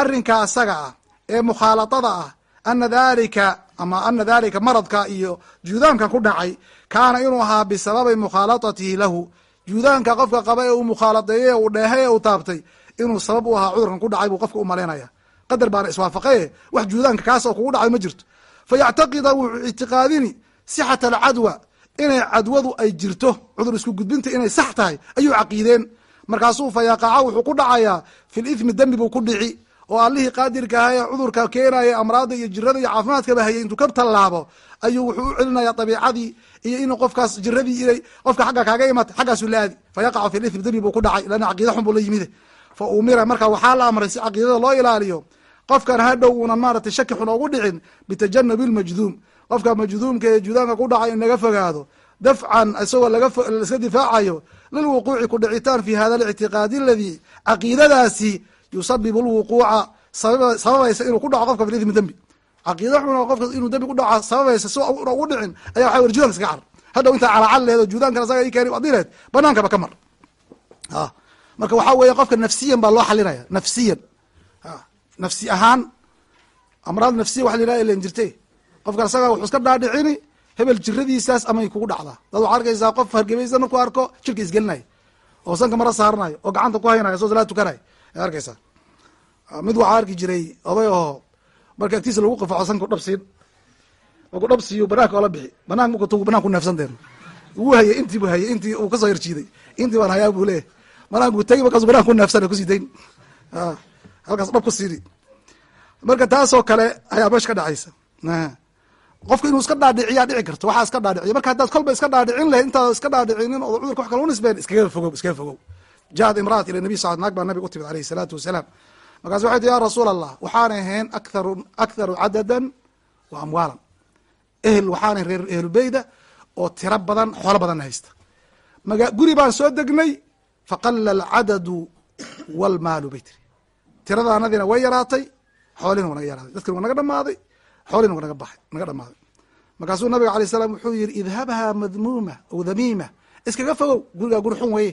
arinka asaga ah ee mukhaaladada ah ana dalika ama ana dalika maradka iyo juudaanka ku dhacay kaana inuu ahaa bisababi mukhaaladatihi lahu. Juudaanka qofka qaba ee uu mukhaaladeeye uu dheehay ee uu taabtay inuu sabab u ahaa cudurkan ku dhacay buu qofka u malaynaya qadar baana iswaafaqaye wax juudaanka kaas oo kugu dhacay ma jirto. Fayactaqida wuxuu ictiqaadini sixata alcadwa inay cadwadu ay jirto cudur isku gudbinta inay sax tahay ayuu caqiideen. Markaasuu fayaqaca wuxuu ku dhacayaa fi lithmi dembi buu ku dhici oo allihii qaadirka aha ee cudurka keenaya amraada iyo jirada iyo caafimaadkaba hayay intuu ka tallaabo ayuu wuxuu u celinaya dabiicadii iyo in qofkaas jiradii inay qofka xagga kaaga imaata xaggaasu la aadi fayaqacu fi lithmi dembi buu ku dhacay lana caqiida xun buu la yimide fa umira marka waxaa la amray si caqiidada loo ilaaliyo qofkan hadhow uuna maaratay shaki xun oogu dhicin bitajanabi lmajduum. Qofka majduumka ee juudaanka ku dhacay in laga fogaado dafcan isagoo lagaiska difaacayo lilwuquuci ku dhicitaan fi hada alictiqaadi aladii caqiidadaasi yusabibu lwuquuca sababaysa inuu ku dhaco qofka fi dembi caqiida xun qofka inuu dembi ku dhaco sababaysa si ugu dhicin aya waxa wer judanka iska car hadhow intaa calaacal lehed oo asaga i keeni adii lehed banaankaba ka mar. Marka waxaa weeye qofka nafsiyan baa loo xalinaya nafsiyan. Nafsi ahaan amraad nafsiya waxa la yidhaha ilan jirte qofkan asaga wuxuu iska dhaadhicini hebel jiradiisaas amay kugu dhacdaa. Dad waxaa arkaysaa qof hargebaysa markuu arko jirka isgelinaya oo sanka mara saaranayo oo gacanta ku haynaya soo salaad tukanayo ayaad arkaysaa? Mid waxaa arki jiray oday oo marka agtiisa lagu qafaco sanka udhabsiin marku dhabsiiyo banaanka oola bixi. Banaanka marku tugu bananka ku neefsanteen wuu hayay intii bu hayay intii uu ka soo yarjiiday intii baan hayaa buu leeyahy banaanku tegi markaasu bananka ku neefsana ku sii dayn. Halkaas dhab ku marka taasoo kale ayaa meesha ka dhacaysa. Qofka inuu iska dhaadhiciyaa dhici karto waxaa iska dhaadhiciya marka haddaad kolba iska dhaadhicin lahayd intaad iska dhaadhicinin oo cudurka wax kale unisbeen iskaga fogow iskaga fogow jaad imraat ila nabi sal naag baa nabiga u timid alayhi salaatu wasalaam markaasu waxay ti ya rasuul allah waxaanay ahayn aktharu aktharu cadadan wa amwaalan ehel waxaanay reer ehlubeyda oo tiro badan xoolo badanna haysta maga guri baan soo degnay faqala alcadadu walmaalu bay tiri tiradaanadiina way yaraatay xoolina waa naga yaraaday dadkina waa naga dhamaaday xoolina waa naga baxay naga dhamaaday markaasuu nabiga alay salam wuxuu yihi idhabha madmuuma aw dhamiima iskaga fogow gurigaa guri xun weye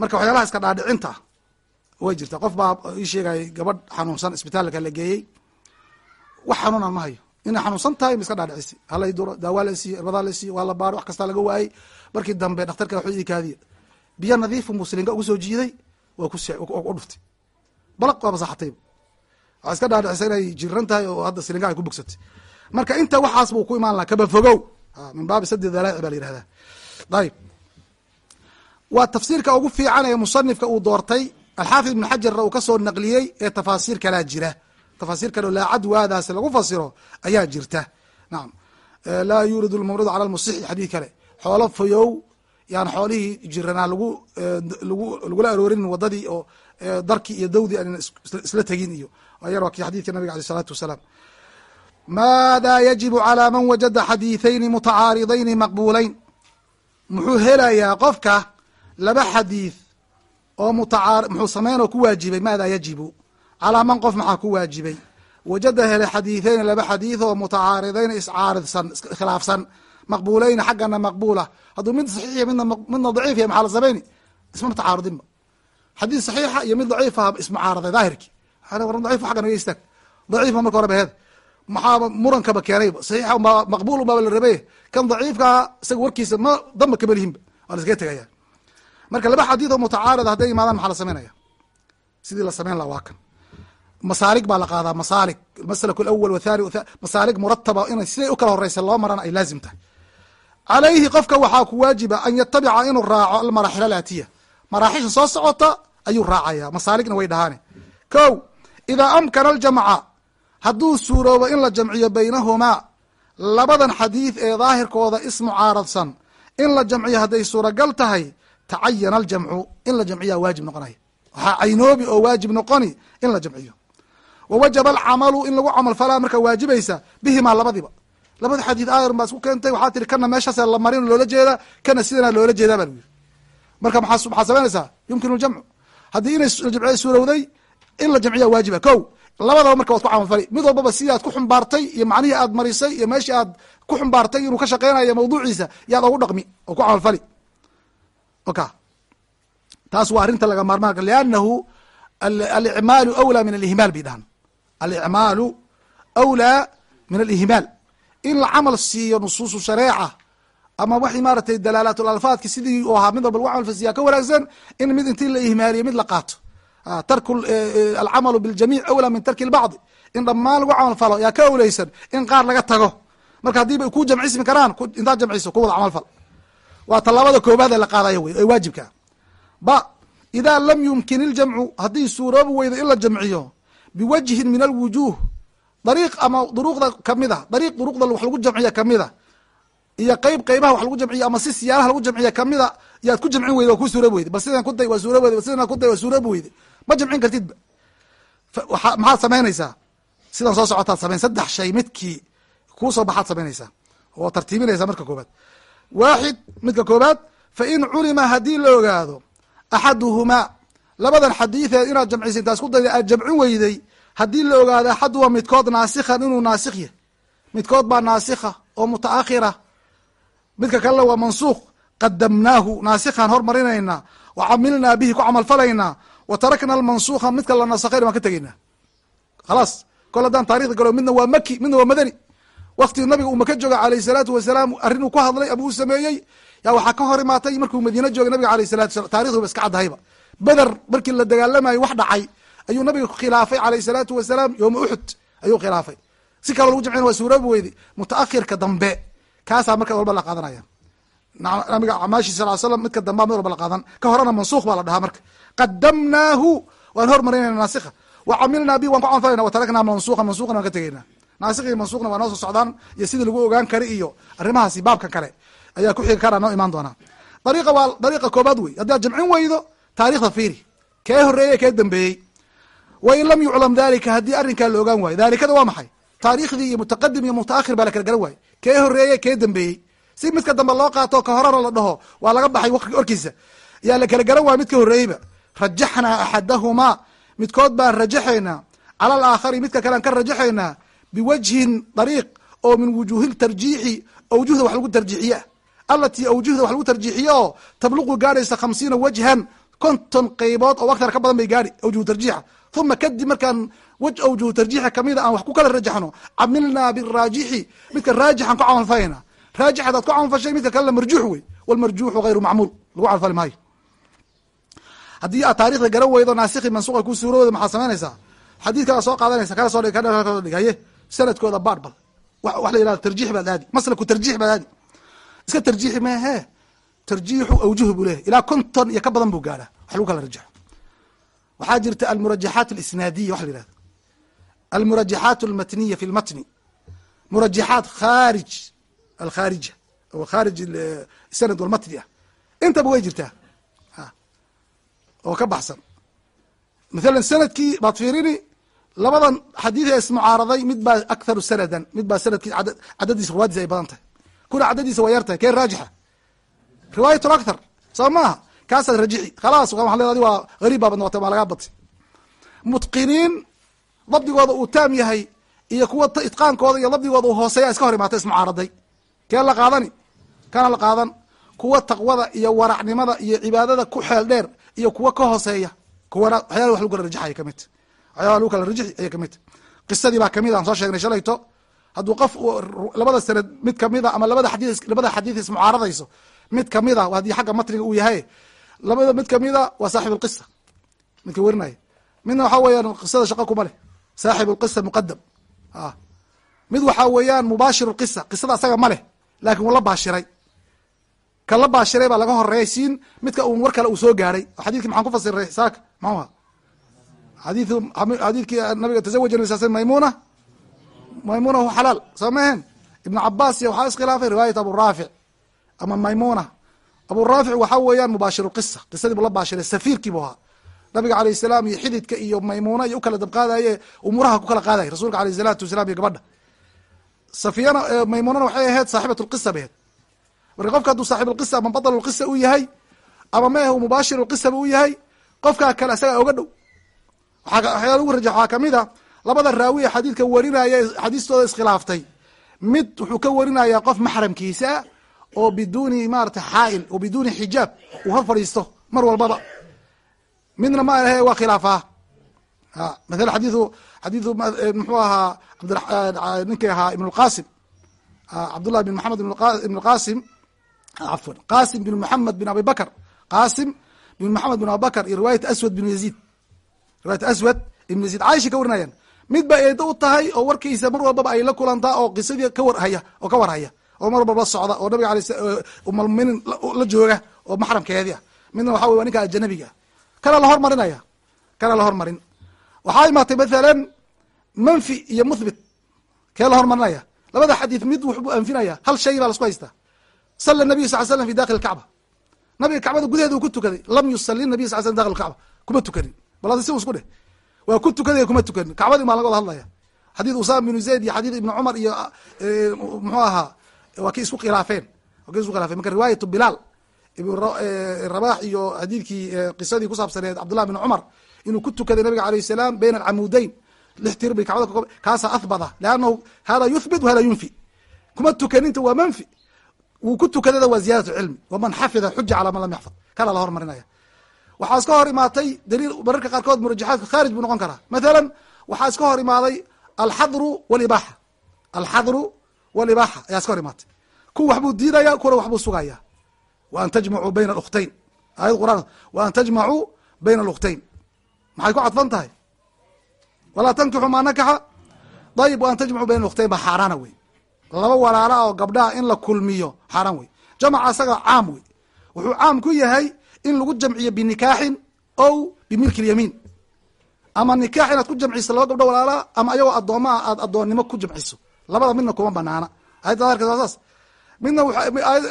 marka waxyaalaha iska dhaadhicinta way jirta. Qof baa ii sheegayay gabadh xanuunsan isbitaalka la geeyey. Wax xanuunan ma hayo. Inay xanuunsan tahay ma iska dhaadhicisi. Halay duro daawaa la siiyo irbadaa la siiyo waa la baaro wax kastaa laga waayey. Markii dambe dhakhtarka waxu ii kaadiya biyo nadiifu muslinka ugu soo jiiday waa ku dhuftay. Balaq waa masaxatayba waxaa iska dhaadhicisa inay jiran tahay oo hadda silinka ay ku bogsatay. Marka inta waxaas buu ku imaan laha kaba fogow. Min baabi sadi dhalaaci baa la yihahdaa ayib waa tafsiirka ugu fiican ee musanifka uu doortay. Alxaafid ibn xajarna uu ka soo naqliyey ee tafaasiir kalaa jira. Tafaasiir kale laa cadwaadaas lagu fasiro ayaa jirta. Nacam laa yuuridu lmamruud cala lmusixi xadiid kale. Xoolo fayow yaan xoolihii jiranaa lagu lagu lagula aroorin wadadii oo darkii iyo dawdii aan isla tegin iyo. Ayar waa kii xadidka nabiga aley isalaatu wasalaam. Maada yajibu calى man wajada xadiiثayni mutacaaridayni maqbulayn muxuu helayaa qofka laba xadiid oo mutaa muxuu sameyn oo ku waajibay maada yajibu. Calaa man qof maxaa ku waajibay? Wajada hele xadiiثayni laba xadiid oo mutacaaridayn iscaaridsan iskhilaafsan maqbulayni xaggana maqbula hadduu mid saxiixiya midna midna daciif yahy maxaa la samayni? Isma mutacaarudinba xadiid saxiixa iyo mid daciifa ismucaaraday daahirki. Daciif xagga naga istaag daciifa marka hore baheed. Maxaaba murankaba keenayba saxiixa maqbul unbaaba la rabay. Kan daciifkaa isaga warkiisa ma damba kama lihinba. Waa la iskaga tegaya marka laba xadiid oo mutacaarida hadday imaadaan maxaa la samaynaya sidii la samayn laha waa kan. Masaalig baa la qaadaa masaalig maslak alawal wathani masaalig murataba inay siday u kala horeysa loo marana ay laazim tahay. Calayhi qofka waxaa ku waajiba an yatabica inuu raaco almaraaxil alaatiya maraaxisha soo socota ayuu raacaya masaaligna way dhahaane. Ko idaa amkana aljamca hadduu suuroobo in la jamciyo baynahumaa labadan xadiid ee daahirkooda ismucaaradsan in la jamciyo hadday suuragal tahay tacayana aljamcu in la jamciyaa waajib noqonaya waxaa caynoobi oo waajib noqoni in la jamciyo wa wajaba alcamalu in lagu camal falaa marka waajibaysa bihimaa labadiba labada xadiid aayar baa isku keentay waxaa tiri kana meeshaas la marin loola jeeda kana sidana loola jeedaa baa lagu yiri marka maxaa samaynaysaa yumkinu ljamcu haddii inay jamciya suurowday in la jamciya waajiba ko labadaba marka waad ku camalfali mid walbaba sidii aad ku xumbaartay iyo macnihii aad marisay iyo meeshii aad ku xumbaartay inuu ka shaqeynayo mawduuciisa yaad ogu dhaqmi oo ku camalfali oka. Taas waa arrinta laga maarmaanka liannahu alicmaalu awlaa min alihmaal bay dhahan alicmaalu awlaa min alihmaal. In la camal siiyo nusuusu shareeca ama waxii maaratay dalaalatlalfaadki sidii u ahaa mid walba lagu camal fasiyaa ka wanaagsan in mid intii la ihmaaliyo mid la qaato. Tarku alcamalu biljamiic awlaa min tarki lbacdi in dhammaan lagu camal falo yaa ka awleysan in qaar laga tago. Marka haddiiba ku jamcismi karaan intaad jamciso ku wada camal fal waa tallaabada koobaad ee la qaadayo wey ee waajibkaa ba idaa lam yumkin iljamcu haddii suuroobi weydo in la jamciyo biwajhin min alwujuuh dariiq ama duruqda ka mid a dariiq duruqda wax lagu jamciya kamida iyo qeyb qeybaha wax lagu jamciyo ama si siyaalaha lagu jamciya kamida yaad ku jamcin weyde waa ku suuroobi weyde bal sidan kuday waa suuroobi weyde bal sidan kuday waa suuroobi weyde ma jamcin kartidba waa maxaad samaynaysaa? Sidan soo socotaad samayn saddex shay midkii kuu soo baxaad samaynaysaa. Oo tartiibinaysaa marka koobaad waaxid midka koobaad fa in culima haddii la ogaado axaduhumaa labadan xadiideed inaad jamcisa intaas ku dayda aad jamcin weyday haddii la ogaado axaduhuma midkood naasikhan inuu naasikh yahy midkood baa naasikha oo mutaakhira midka kalena waa mansuuq qadamnaahu naasikhaan hormarinaynaa wa camilnaa bihi ku camalfalaynaa wa tarakna almansuuka midka la nasakhayn waan ka tegaynaa khalaas kol haddaan taarikhda galo midna waa maki midna waa madani waktigii nabiga uu maka jooga alayh salaatu wasalaam arrin uu ku hadlay ama uu sameeyey yaa waxaa ka hor imaatay markuu madiina joogay nabiga alayh salatu salam taarikhduba iska caddahayba. Beder markii la dagaalamayo wax dhacay ayuu nabiga khilaafay alayh salaatu wasalaam yooma uxud ayuu khilaafay. Si kaloo lagu jamcina waa suuroobi weyde mutaakhirka dambe kaasaa marka walba la qaadanaya. Nabiga amaashi sal slam midka dambea mid walba la qaadan. Ka horena mansuuq baa la dhahaa marka. Qadamnaahu waan hormarinayna naasikha. Wa camilnaa bi waan ku camalfalayna wa taraknaa mansuuqa mansuuqna waan ka tegaynaa naasikh iyo mansuuqna waa noo soo socdaan iyo sidii lagu ogaan kara iyo arrimahaasi baabkan kale ayaa ku xigi karaa noo imaan doonaa. Dariiqa waa dariiqa koobaad wey haddii aad jamcin weydo taarikhda fiiri. Kee horeeyey kee dambeeyey? Wa in lam yuclam dalika haddii arrinkaa la ogaan waayo. Dalikada waa maxay? Taarikhdii iyo mutaqadim iyo mutaakhir baa la kala garan waaye kee horeeyey kee dambeeyey? Si midka dambe loo qaato ka horena la dhaho waa laga baxay orkiisa. Yaa la kala garan waaya midka horreeyeyba. Rajaxnaa axadahumaa. Midkood baan rajaxaynaa. Cala alaakhari midka kalean ka rajaxaynaa biwajhin dariiq oo min wujuuhi tarjiixi awjuhda wax lagu tarjiixiye alatii awjuhda wax lagu tarjiixiye oo tabluqu gaadhaysa khamsiina wajhan konton qeybood oo aktar ka badan bay gaadhi awjuhu tarjiixa uma kadib markaan waj awjuhu tarjiixa kamida aan wax ku kala rajaxno camilnaa biraajixi midka raajixan ku camalfalayna raajix hadaad ku camalfashay midka kalena marjuux wey walmarjuuxu hayru macmuul lagu camalfali maayo haddii aad taarikhda garan weydo naasikhi mansuuqa ku suurowda maxaad samaynaysaa xadiid kala soo qaadanaysa kala soo dhig kala soo dhig sanadkooda baar bal wax la yihahdo tarjiix baad aadi maslaku tarjiix baad aadi iska tarjiixi mehe tarjiixu awjuhu buu leyahy ilaa konton iyo ka badan buu gaadhaa wax lagu kala rajaxo. Waxaa jirta almurajaxaat alisnaadiya waxa la yihahda almurajaxaat almatniya fi lmatni. Murajaxaat khaarij alkhaarija oo khaarij sanad walmatni ah. Intaba way jirtaa. Oo ka baxsan. Mathalan sannadkii baad fiirini labadan xadiid ee ismucaaraday mid baa aktharu sanadan mid baa sannadkii cadadiisa ruwaadiisa ay badan tahay. Kuna cadadiisa waa yar tahay kee raajixa? Riwaayat lakhar soo maaha? Kaasaad rajixi khalaas waa adi waa hariib baabad noqotay waa lagaa batay mutqiniin dabdigooda uu taam yahay iyo kuwa itqaankooda iyo dabdigooda uu hooseeya iska hor imaatay ismucaaraday kee la qaadani? Kana la qaadan. Kuwa taqwada iyo waracnimada iyo cibaadada ku xeel dheer iyo kuwa ka hooseeya kuwana waxyaala wax lagu rajaxaya ka mid waxyaala lagu kala rajixi ayay ka mid qisadii baa ka mid aan soo sheegnay shalayto. Hadduu qof labada sanad mid kamida ama labada xadii labada xadiid ismucaaradayso mid kamida haddii xagga matniga uu yahay labada mid kamida waa saaxib lqisa midka werinaya midna waxaa weeyaan qisada shaqa kuma leh. Saaxib lqisa muqadam a mid waxaa weeyaan mubaashir lqisa qisada asaga ma leh laakin wuu la baashiray. Kan la baashiray baa laga horeysiin midka un war kale uu soo gaadhay xadidki maxaan ku fasiray saaka xadii xadiidkii nabiga tazawaja nabi sal sl maymuna? Maymuna hu xalaal soo maheen ibn cabaas iyo waxaa iskhilaafay riwaayat abu raafic ama maymuna. Abu raafic waxaa weeyaan mubaashir qisa qisadii buu la baashiray safiirkii bu ahaa. Nabiga alayh salaam iyo xididka iyo maymuna iyo u kala dabqaadaye umuuraha ku kala qaadaye rasuulka aleyh salaatu wasalaam iyo gabadha. Safiyana maymunana waxay ahayd saaxibat lqisa bay ahayd. Marka qofka hadduu saaxib lqisa ama batal lqisa u yahay ama ma ah mubaashir lqisaba u yahay qofkaa kale isagaa oga dhow waxyaa lagu rajax waxaa ka mid a labada raawi ee xadiidka warinaya xadiistooda iskhilaaftay mid wuxuu ka warinaya qof maxramkiisa oo biduuni maarata xaail oo biduuni xijaab uu hor fadhiisto mar walbaba. Midna ma ahe waa khilaafaa. Maala xadiu xadiu muxuu ahaa ninkii ahaa ibn lqasim cabdullah bin maxamed ibn qasim afwan qasim bin maxamed bin abi bakr qasim bin maxamed bin abibakr iyo riwaayat aswad bin yaziid riwaayat aswad ibn yaziid caaisha ka warinayaan mid ba eedo u tahay oo warkiisa mar walbaba ay la kulantaa oo qisadii ka warhaya oo ka warhaya oo mar walbaba la socda oo nabiga alay umalminin la jooga oo maxramkeedii midna waxa wey waa ninka ajanabiga kana la hormarinaya kana la hormarin. Waxaa imaatay mathalan manfi iyo muthbit. Kee la hormarinaya? Labada xadiid mid wuxuu anfinaya hal shay baa lasku haystaa sala nabiyu sal slam fi dakili kacba. Nabiga kacbada gudaheeda uu ku tukaday lam yusali nabiy sal slam dakil kacba. Kuma tukanin bal si isku dheh. Waa ku tukaday kuma tukanin kacbadii maa laga wada hadlaya xadiid usama binu zayd iyo xadiid ibni cumar iyo muxuu ahaa waa kii isku khilaafeen. Waa ki isku khilaafeen. Marka riwaayatu bilaal rabax iyo xadiidkii qisadii ku saabsaneed cabdullah bin cumar inuu ku tukaday nabiga alayh salaam bayna alcamuudeyn lix tir bay kacbada kaasaa ahbata leannahu hada yuthbit wahada yunfi. Kuma tukaninta waa manfi. Wuu ku tukadada waa ziyadatu cilmi waman xafida xuja calaa man lam yaxfad. Kana la hormarinaya waxaa iska hor imaatay daliil mararka qaarkood murajaxaadka khaarij buu noqon karaa. Mathalan waxaa iska hor imaaday alxadru walibaxa alxadru walibaxa ayaa iska hor imaatay. Kuwa waxbuu diidaya kuwana waxbuu sugaya wa an tajmacuu bayna alkhtayn aayad quraan. Wa an tajmacuu bayna alkhtayn maxay ku cadfan tahay? Walaa tankixu maa nakaxa. Dayib wa an tajmacuu bayna alkhtayn baa xaaraana wey. Laba walaala oo gabdhaha in la kulmiyo xaaraan wey. Jamaca isaga caam wey. Wuxuu caam ku yahay in lagu jamciyo binikaaxin ow bimilki lyamiin ama nikaax inaad ku jamciso laba gabdho walaala ama ayagoo addoomaa aad addoonnimo ku jamciso labada midna kuma banaana. Ayadda arkas waa saas. Midna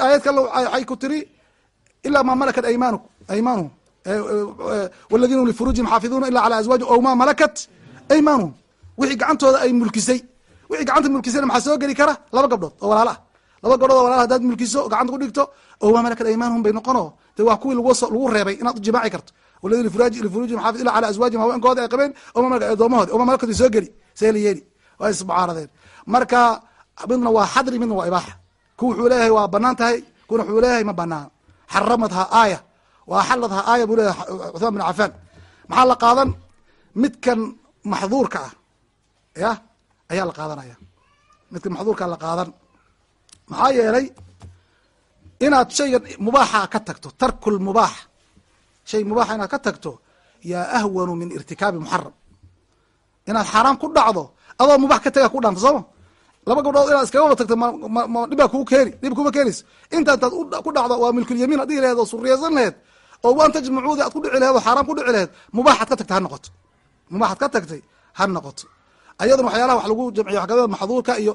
aayad kale waxay ku tiri ilaa maa malakat ayman aymaanuhum waladina lifuruujihim xaafiduuna ila cala azwaaji ow maa malakat aymaanuhum. Wixii gacantooda ay mulkisay. Wixii gacanta mulkisayna maxaa soo geli kara? Laba gabdhood oo walaala. Ah laba gabdhood oo walaala hadaad mulkiso gacanta ku dhigto ow maa malakat aymanuhum bay noqono de waa kuwii lagu reebay inaad jimaaci karto. Waladina lifuruujihim xaafid ila cala azwaajihim haweenkooda ay qabeen? Addoomahoodi oma malakati soo geli see la yeeli. Waa ismucaaradeen marka midna waa xadri midna waa ibaaxa. Ku wuxuu leeyahay waa bannaan tahay kuna wuxuu leeyahay ma banaan xaramadhaa aaya. Wa axaladhaa aaya buu leeyahay cuthmaan bin cafaan. Maxaa la qaadan? Midkan maxduurka ah ya ayaa la qaadanaya. Midkan maxduurkaa la qaadan. Maxaa yeelay inaad shaygan mubaaxa ka tagto tarku lmubaax shay mubaaxa inaad ka tagto yaa ahwanu min irtikaabi muxaram inaad xaaraam ku dhacdo adoo mubaax ka taga ku dhaanta sooma laba gabdhood inaad iskaga wada tagto ma dhibaa kuu keeni dhib kuma keenayso inta intaad ku dhacdo waa milkulyamiin ad dhihi laheed oo suriyaysan laheed oo waan tajmacuudi aad ku dhici laheed oo xaaraam ku dhici laheed mubaaxad ka tagtay ha noqoto. Mubaaxad ka tagtay ha noqoto. Ayaduna waxyaalaha wax lagu jamciyo waxa ka mid maxduurka iyo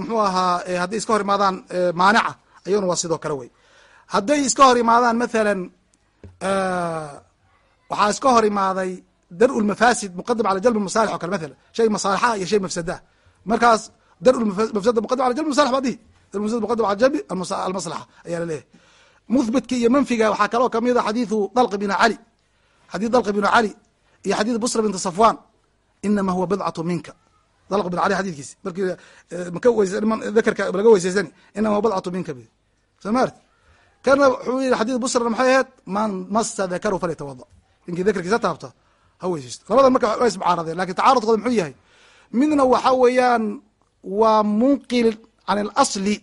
muxuu ahaa hadday iska hor imaadaan maanica ayaduna waa sidoo kale wey. Hadday iska hor imaadaan mathalan waxaa iska hor imaaday dar- lmafasid muqadim ala jalb masaalix o kale mathalan shay masaalixa iyo shay mafsadaa. Markaas dar- mafsada muqadim ala jalb masalix baa dihi dar- muqadim ala jalbi almaslaxa ayaa la leeyahay muthbitka iyo manfiga waxaa kaloo ka mid a xadiidu dalq bin cali xadiid dalq bin cali iyo xadiid busra binti safwan inama huwa bidcatu minka. Dalq bin cali xadiidkiisi markii maka dakarka laga weysaysani inama huwa bidcatu minka soo maarti kana wuxuu yihi xadiid busrana maxay ahayd? Man masa dakaru falyatawada ninkii dakarkiisa taabta ha weysaysto labada marka waa ismucaaradeen laakiin tacaarudkooda muxuu yahay? Midna waxa weeyaan waa munqil can اlasli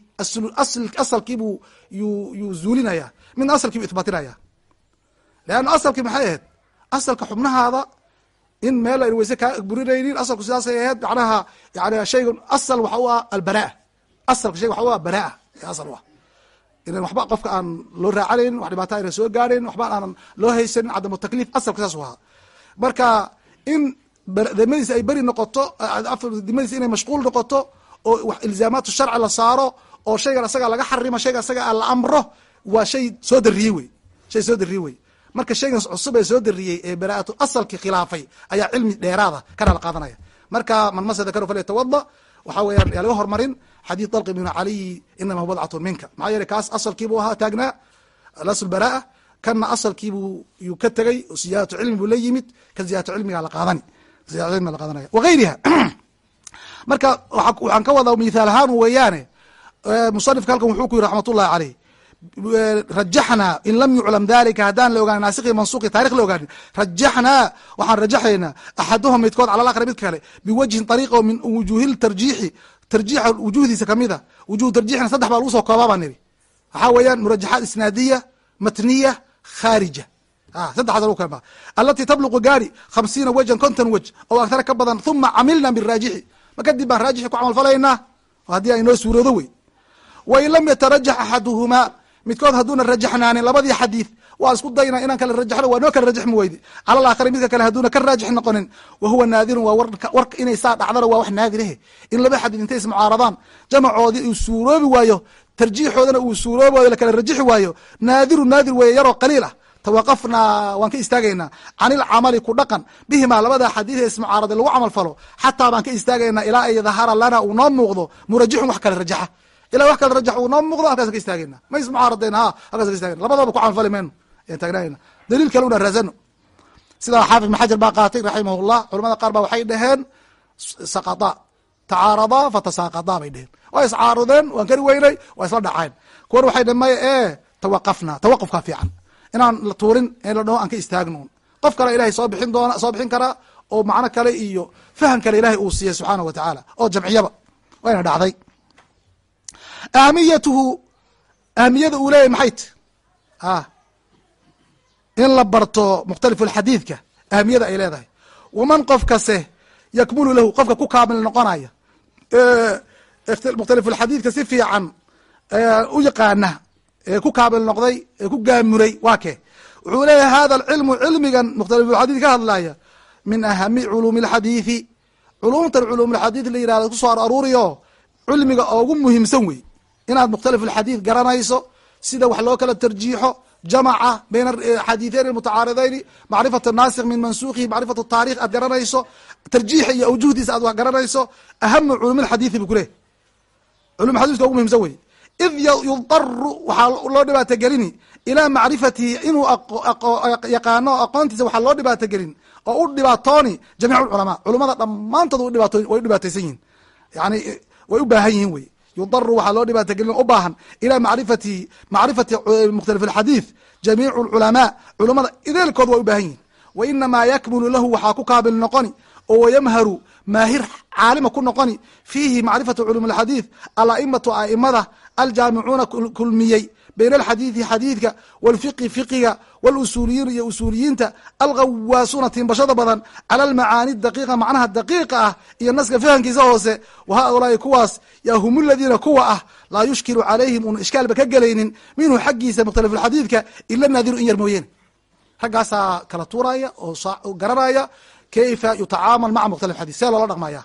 asalkiibuu yuu zuulinaya midna asalkiibuu ihbaatinaya leanna asalkii maxay ahayd? Asalka xubnahaada in meel ayna weyse kaa burinaynin asalku sidaasay ahayd macnaha yani shayga asal waxa u ah albaraa asalka shayga waxa u ah baraa asal u ah inan waxba qofka aan loo raacanaynin wax dhibaata ayna soo gaaraynin waxba aanan loo haysanin cadamu takliif asalka saas u ahaa. Marka in dimadiisa ay beri noqoto dimadiisa inay mashquul noqoto oo ilzaamaatu sharci la saaro oo shaygan asaga laga xarimo shaygan asaga la amro waa shay soo dariyey wey. Shay soo dariyey wey. Marka shaygan cusub ee soo dariyey ee baraatu asalkii khilaafay ayaa cilmi dheeraada kana la qaadanaya. Marka man masa dakaru falyatawada waxaa weeyaan yaa laga hormarin xadiid dalqi bn caliy inama badcatun minka maxaa yeele kaas asalkiibuu ahaa taagnaa alasl baraa kana asalkiibuu yuu ka tegey siyaadatu cilmi buu la yimid ka ziyaadatu cilmiga la qaadani ziyadatu cilmiga la qaadanaya wagayriha marka waxaan ka wadaa mithaal ahaan weeyaane musanifka halkan wuxuu ku yihi raxmat ullahi caleyh rajaxnaa in lam yuclam dalika haddaan la ogaanin nasikhi mansuqi tarikh la ogaanin rajaxnaa waxaan rajaxaynaa axaduhum midkood cala alakri mid kale biwajhin ariiq oo min wujuhi tarjiixi tarjiixa wujuhdiisa ka mid a. Wujuh tarjiixna saddex baa lagu soo koobaa baa niri waxaa weeyaan murajaxaat isnaadiya matniya khaarija. Saddexaas lagu kala alatii tabluqu gaari khamsiina wejhan konton wej oo agtara ka badan huma camilna biraajixi ma kadib baan raajixi ku camal falaynaa? Haddii ay noo suuroodo wey wain lam yatarajax axaduhumaa midkood hadduuna rajaxnaanin labadii xadiid waa isku dayna inaan kala rajaxno waa noo kala rajaxmi weyde cala alaakhari midka kale hadduuna ka raajix noqonin wa huwa naadirun waa warka inay saa dhacdana waa wax naadirehe in laba xadiid intay ismucaaradaan jamacoodii uu suuroobi waayo tarjiixoodana uu suuroobi waayo lakala rajixi waayo. Naadirun naadir weeye yaroo qaliil ah. Tawaqafnaa waan ka istaagaynaa. Can ilcamali ku dhaqan bihimaa labada xadiid ee ismucaarada lagu camal falo xataa baan ka istaagaynaa ilaa ay dahara lana uu noo muuqdo murajixun wax kala rajaxa ilaa wax kala rajax uu noo muuqdo halkaas ka istaagayna. Ma ismucaaradeen ha halkaas ka istagayna labadaba ku camal fali mayno ayaan taagnaayna daliil kale una raasano sidaa xaafid ibn xajar baa qaatay raximahullah culamada qaar baa waxay dhaheen saqada tacaaradaa fatasaaqadaa bay dheheen waa iscaarudeen waan kari weynay waa isla dhaceen. Kuwan waxay maya ee tawaqafna tawaqufkaa fiican. Inaan la tuurin in la dhaho aan ka istaagno qof kale ilahay soo bixin doona soo bixin karaa oo macno kale iyo faham kale ilahay uu siiyey subxaana wa tacaala oo jamciyaba. Wayna dhacday ahamiyatuhu ahamiyada uu leeyahy maxay t? In la barto mukhtalifu lxadiidka ahamiyada ay leedahay. Waman qof kase yakmulu lahu qofka ku kaamil noqonaya. Mukhtalifu lxadiidka si fiican u yaqaana ee ku kaamil noqday ee ku gaamuray waa kee. Wuxuu leeyahay hada alcilmu cilmigan mukhtalifulxadiid ka hadlaya min ahami culuumi alxadiidi culumtan culuumulxadiid la yihahdo ku soo ar aruuriyo cilmiga oogu muhiimsan wey inaad mukhtalifulxadiid garanayso sida wax loo kala tarjiixo jamaca bayn xadiiثeyn mutacaaridayn macrifat nasikh min mansukihi macrifat taarikh aad garanayso tarjiixa iyo awjuhdiisa aad garanayso ahamu culum xadiiثi bu kuleh culum xadiiska ugu muhimsan wey id yudaru waxaa loo dhibaato gelini ilaa macrifatihi inuu yaqaano aqoontiisa waxaa loo dhibaato gelin oo u dhibaatooni jamiic culamaa culamada dhammaantood way u dhibaataysan yihiin yani way u baahan yihiin wey yudaru waxaa loo dhibaato gelin u baahan ilaa macrifatihi macrifati mukhtalif alxadiid jamiicu lculamaa culamada ideelkood way u baahan yihiin wa inamaa yakmulu lahu waxaa ku kaabil noqoni oo wayamharu maahir caalima ku noqoni fiihi macrifatu culum alxadiid alaimatu aimada aljaamicuuna kulmiyey bayna alxadiidi xadiidka walfiqi fiqiga walusuuliyiin iyo usuuliyiinta alghawaasuuna tiimbashada badan cala almacaani daqiiqa macnaha daqiiqa ah iyo naska fahamkiisa hoose wa haulaai kuwaas yaa hum ladiina kuwa ah laa yushkilu calayhim un ishkaalba ka gelaynin minhu xaggiisa mukhtalifulxadiidka ila naadiru in yar mooyeene raggaasaa kala tuuraya oo garanaya kayfa yutacaamal maca mukhtalif xadis see loola dhaqmaya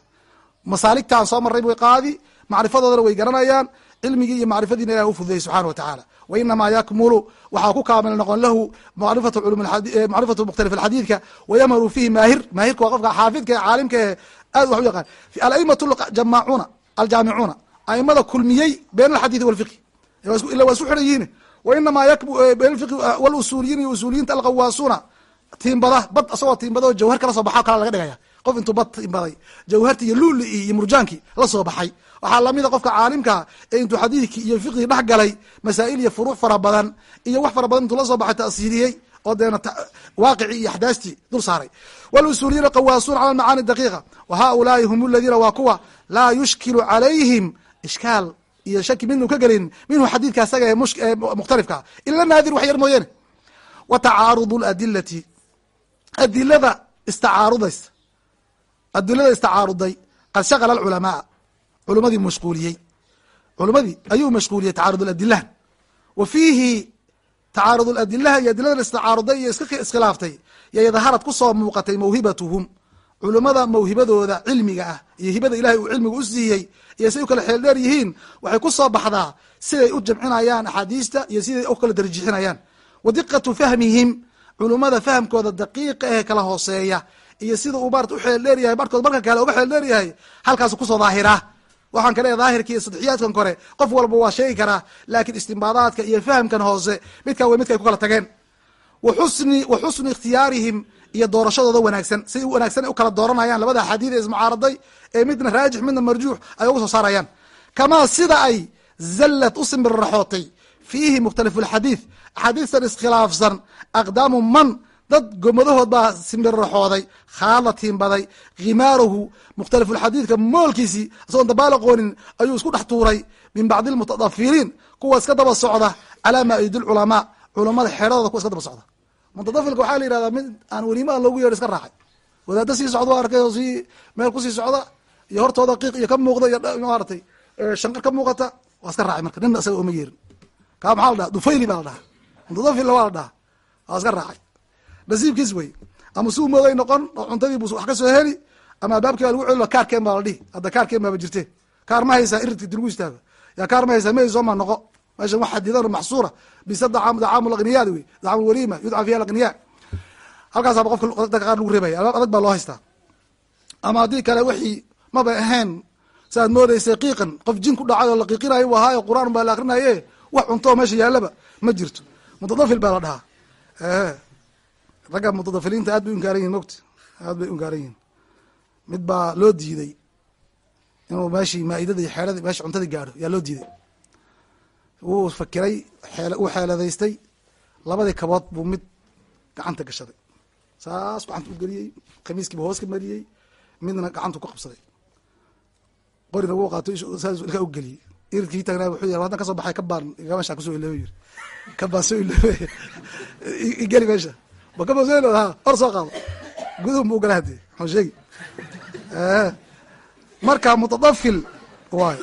masaaligtaan soo marray way qaadi macrifadoodana way garanayaan cilmigii iyo macrifadiina ilah u fududeyey subxana wa tacaala wa inamaa yakmulu waxaa ku kaamil noqon lahu macrifatu macrifatu mukhtalif alxadiidka wayamharu fihi maahir maahirka waa qofka xaafidka ee caalimka ee aad wax u yaqaan. Alaimatu jamaacuuna aljaamicuuna aimada kulmiyey been alxadiidi walfiqhi ila waa isku xidhan yihiin wa inamaa fiqhi walusuuliyiin iyo usuuliyiinta alqawaasuuna tiimbada bad asagoo tiimbada oo jawhar kala soo baxa kala laga dhigaya qof intuu bad tiimbaday jawharti iyo luli iyo murjaankii la soo baxay. Waxaa lamida qofka caalimkaa ee intuu xadiidkii iyo fiqhii dhex galay masaa'il iyo furuuc fara badan iyo wax fara badan intuu la soo baxay ta'siiriyey oo deena waaqicii iyo axdaastii dul saaray. Walusuuliyiina qawaasuuna cala macaani daqiiqa. Wa haulaai hum ladiina waa kuwa laa yushkilu calayhim ishkaal. Iyo shaki midnu ka gelin minhu xadiidka asaga ee mukhtalifkaa ila naadir wax yar mooyeene wa tacaarudu ladilati adilada istacaarudaysa adilada istacaaruday qad shaqala alculamaa culumadii mashquuliyey. Culumadii ayuu mashquuliyey tacaarud adilahan wa fiihi tacaarud adilaha iyo adiladan istacaaruday iyo iskhilaaftay yay daharad ku soo muuqatay mawhibatuhum. Culimada mawhibadooda cilmiga ah iyo hibada ilahay uu cilmiga u siiyey iyo siday u kala xeel dheer yihiin waxay ku soo baxdaa siday u jamcinayaan axaadiista iyo siday u kala darjixinayaan. Wa diqatu fahmihim culummada fahamkooda daqiiqa ee kala hooseeya iyo sida uu maarata u xeel dheer yahay barhkood marka kale uga xeel dheer yahay halkaasu ku soo daahiraa waxaan kale daahirka iyo kore qof walba waa sheegi karaa laakiin istimbaadaadka iyo fahamkan hoose midkaa wey midka ay ku kala tageen. Wa xusni wa xusni ikhtiyaarihim iyo doorashadooda wanaagsan siday wanaagsan u kala dooranayaan labada axaadiid ismucaaraday ee midna raajix midna marjuux ay uga soo saarayaan. Kamaa sida ay zallad u simbirraxootay fiihi mukhtalifulxadiid axaadiistan iskhilaafsan aqdaamu man dad gomadahood baa simbirraxooday khaala tiimbaday khimaarahu mukhtalifulxadiidka moolkiisii isagoon dabaal aqoonin ayuu isku dhex tuuray min bacdi almutadafiriin kuwa iska daba socda calaa maa-idi lculamaa culamada xeedhadooda kuwa iska daba socda. Mutadafilka waxaa la yihahdaa mid aan welimaa loogu yeedho iska raacay. Wadaadda sii socda waa arkay oo sii meel ku sii socda iyo hortooda qiiq iyo ka muuqda iyo maaratay shanqar ka muuqata waa iska raacay marka. Nina isaga ooma yeerin kaa maxaa la dhaha dufayli baa la dhahaa. Mutadafilna waa la dhahaa. Waa iska raacay nasiibkiis wey. Ama suu mooday noqon oo cuntadii buu wax heli ama albaabkii baa lagu celilo kaarkeen baa la dhihi. Hadda kaarkeen baaba jirte. Kaar ma haysaa iridka dilagu istaago yaa kaar ma haysaa mahaysoma noqo. Meeshan wax xadidan maxsuura. Bisa dacaamu laqniyaad wey. Dacaamu walima yudca fiha alaqniya halkaasaaba qofka dadka qaar lagu reebaya. Albaab adag baa loo haystaa. Ama haddii kale wixii maba ahayn saaad moodeysay qiiqan qof jin ku dhacay oo la qiiqinayo u ahaayo qur'aan baa la akrinaye wax cunto oo meesha yaalaba ma jirto. Mutadafil baa la dhahaa ragga mutadafiliinta aad bay u yihiin mogta aad bay u yihiin mid baa loo diiday inuu meeshii maaidada iyo meesha cuntadii gaadho yaa loo diiday. Wuu fakiray uu xeeladaystay. Labadii kabood buu mid gacanta gashaday. Saas gacanta u geliyey khamiiskiibu hoos ka mariyey midna gacantu ku qabsaday. Qorina wuu qaato saas u geliyey. Iridkii tagnaa wuxuu yiri hadan ka soo baxay kabaan meesha ku soo iloobe yiri kabaan soo iloobe igeli meesha ha hor soo qaado. Gudun buu gala hadee maxuu sheegi. Marka mutadafil waay.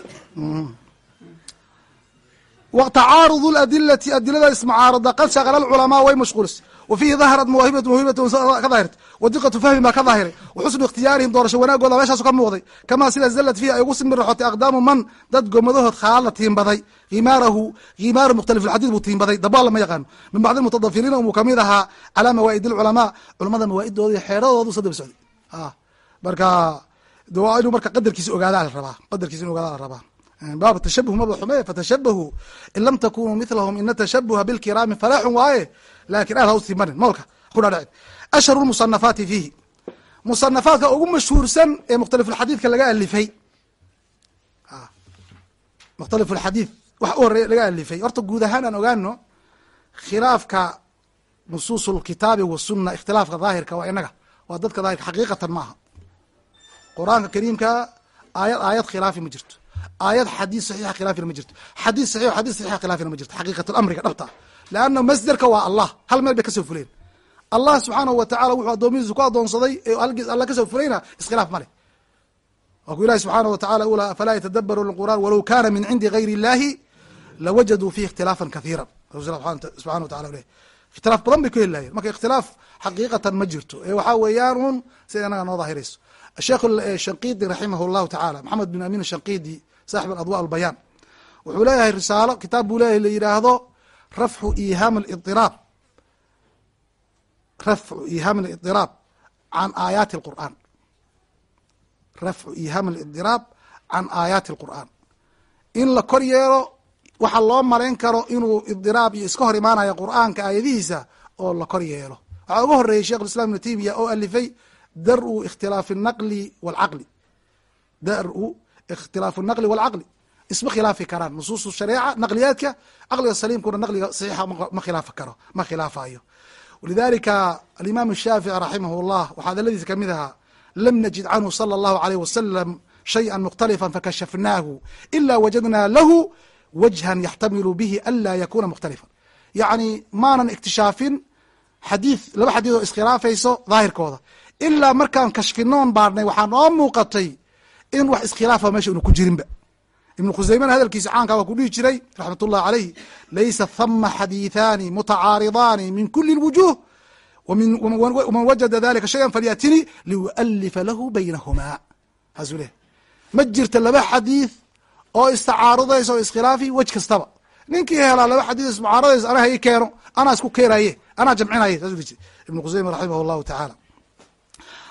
Wtacaarud adilati adilada ismucaarada qad shaqala culamaa way mashquulis wa fiihi daharat mawahibatu mawhibatu ka daahirtay wa diqatu fahmi baa ka daahiray wa xusnu ikhtiyaarihim doorasho wanaagooda meeshaasu ka muuqday. Kamaa sida zallad fiihi ay ugu simirraxotay aqdaamu man dad gomadahood khaala tiimbaday. Himaarahu himaaru mukhtalif lxadiid buu tiimbaday. Dabaal lama yaqaano min bacdi mutadafiriina umuu ka mid ahaa calaa mawaa'id lculamaa culamada mawaa'iddooda iyo xeeradoodu sa daba socday. Marka waa inuu marka qadarkiisa ogaadaa la rabaa. Qadarkiisa inu ogaadaa la rabaa. Baab tashabuh maba xume fatashabahu in lam takunuu milahum ina tashabuha bilkiraami falaaxun waaye laakiin aad ha u sii marin moolka ku dhadhacin ashharu musanafaati fiihi. Musanafaadka ugu mashhuursan ee mukhtalifulxadiidka laga alifay mukhtalifulxadiid wax u horreeya laga alifay horta guud ahaan aan ogaano khilaafka nusuus lkitaabi wasuna ikhtilaafka daahirka waa inaga waa dadka daahirka xaqiiqatan maaha qur'aanka kariimka aayad aayad khilaafi ma jirto. Aayad xadiis saxiixa khilaafina ma jirto. Xadiis saxix xadiis saxiixa khilaafina ma jirto. Xaqiiqat dhabta leanna masderka waa allah hal meel bay ka soo fuleen allah subxaanahu wa tacala wuxuu addoomihiisa ku adoonsaday ee halgiis alla ka soo fulayna iskhilaaf ma waa ku ilahi subxaanahu wa tacala ula afalaa yatadabaruuna walow kana min cindi gayri illahi lawajaduu fihi ikhtilaafan kathiira subxana wa tacala leh ikhtilaaf badan bay ku heli marka ikhtilaaf xaqiiqatan ma jirto ee waxaa weeyaan un sida inaga noo daahirayso sheekh shanqidi raximah llahu tacala maxamed bin amin shanqidi saaxib aladwa albayaan wuxuu leeyahay risaalo kitaab buu leeyahay la yidhaahdo rafxu iham lidiraab rafcu iham lidiraab can aayaati lqur'aan rafcu iham lidiraab can aayaati alqur'aan in la kor yeelo waxa loo malayn karo inuu idiraab iyo iska hor imaanayo qur'aanka aayadihiisa oo la kor yeelo waxaa uga horeeyey shekh islam ibnu temiya oo alifay daru ikhtilaafi naqli walcaqli daru ikhtilaafu naqli walcaqli isma khilaafi karaan. Nusuusu shareeca naqliyaadka caqliga saliimkuna naqliga saxiixa ma khilaafi karo ma khilaafayo. Walidalika alimaam shaafici raximah llah waxaa hadaladiisa ka mid ahaa lam najid canhu sala allahu aleyh wasalam shayئa mukhtalifا fakashafnaahu ila wajadna lahu wajhan yaxtamilu bihi anlaa yakuna mukhtalifan. Yacni maanan iktishaafin xadiid laba xadiid oo iskhilaafayso daahirkooda. Ilaa markaan kashfinoon baadhnay waxaa noo muuqatay in wax iskhilaafa meesha unu ku jirinba ibnu khuseymena hadalkiisa caanka waa ku dhihi jiray raxmat ullahi calayh laysa thama xadiiثaani mutacaaridaani min kuli wujuh waman wajada dalika shaya falyatini liualifa lahu baynahumaa saasuu ma jirta laba xadiid oo istacaarudaysa oo iskhilaafi wej kastaba. Ninkii helaa laba xadiid ismucaaradaysa ana hai keeno anaa isku keenaye anaa jamcinaye saasuu dhihi jiray ibnu khuseyma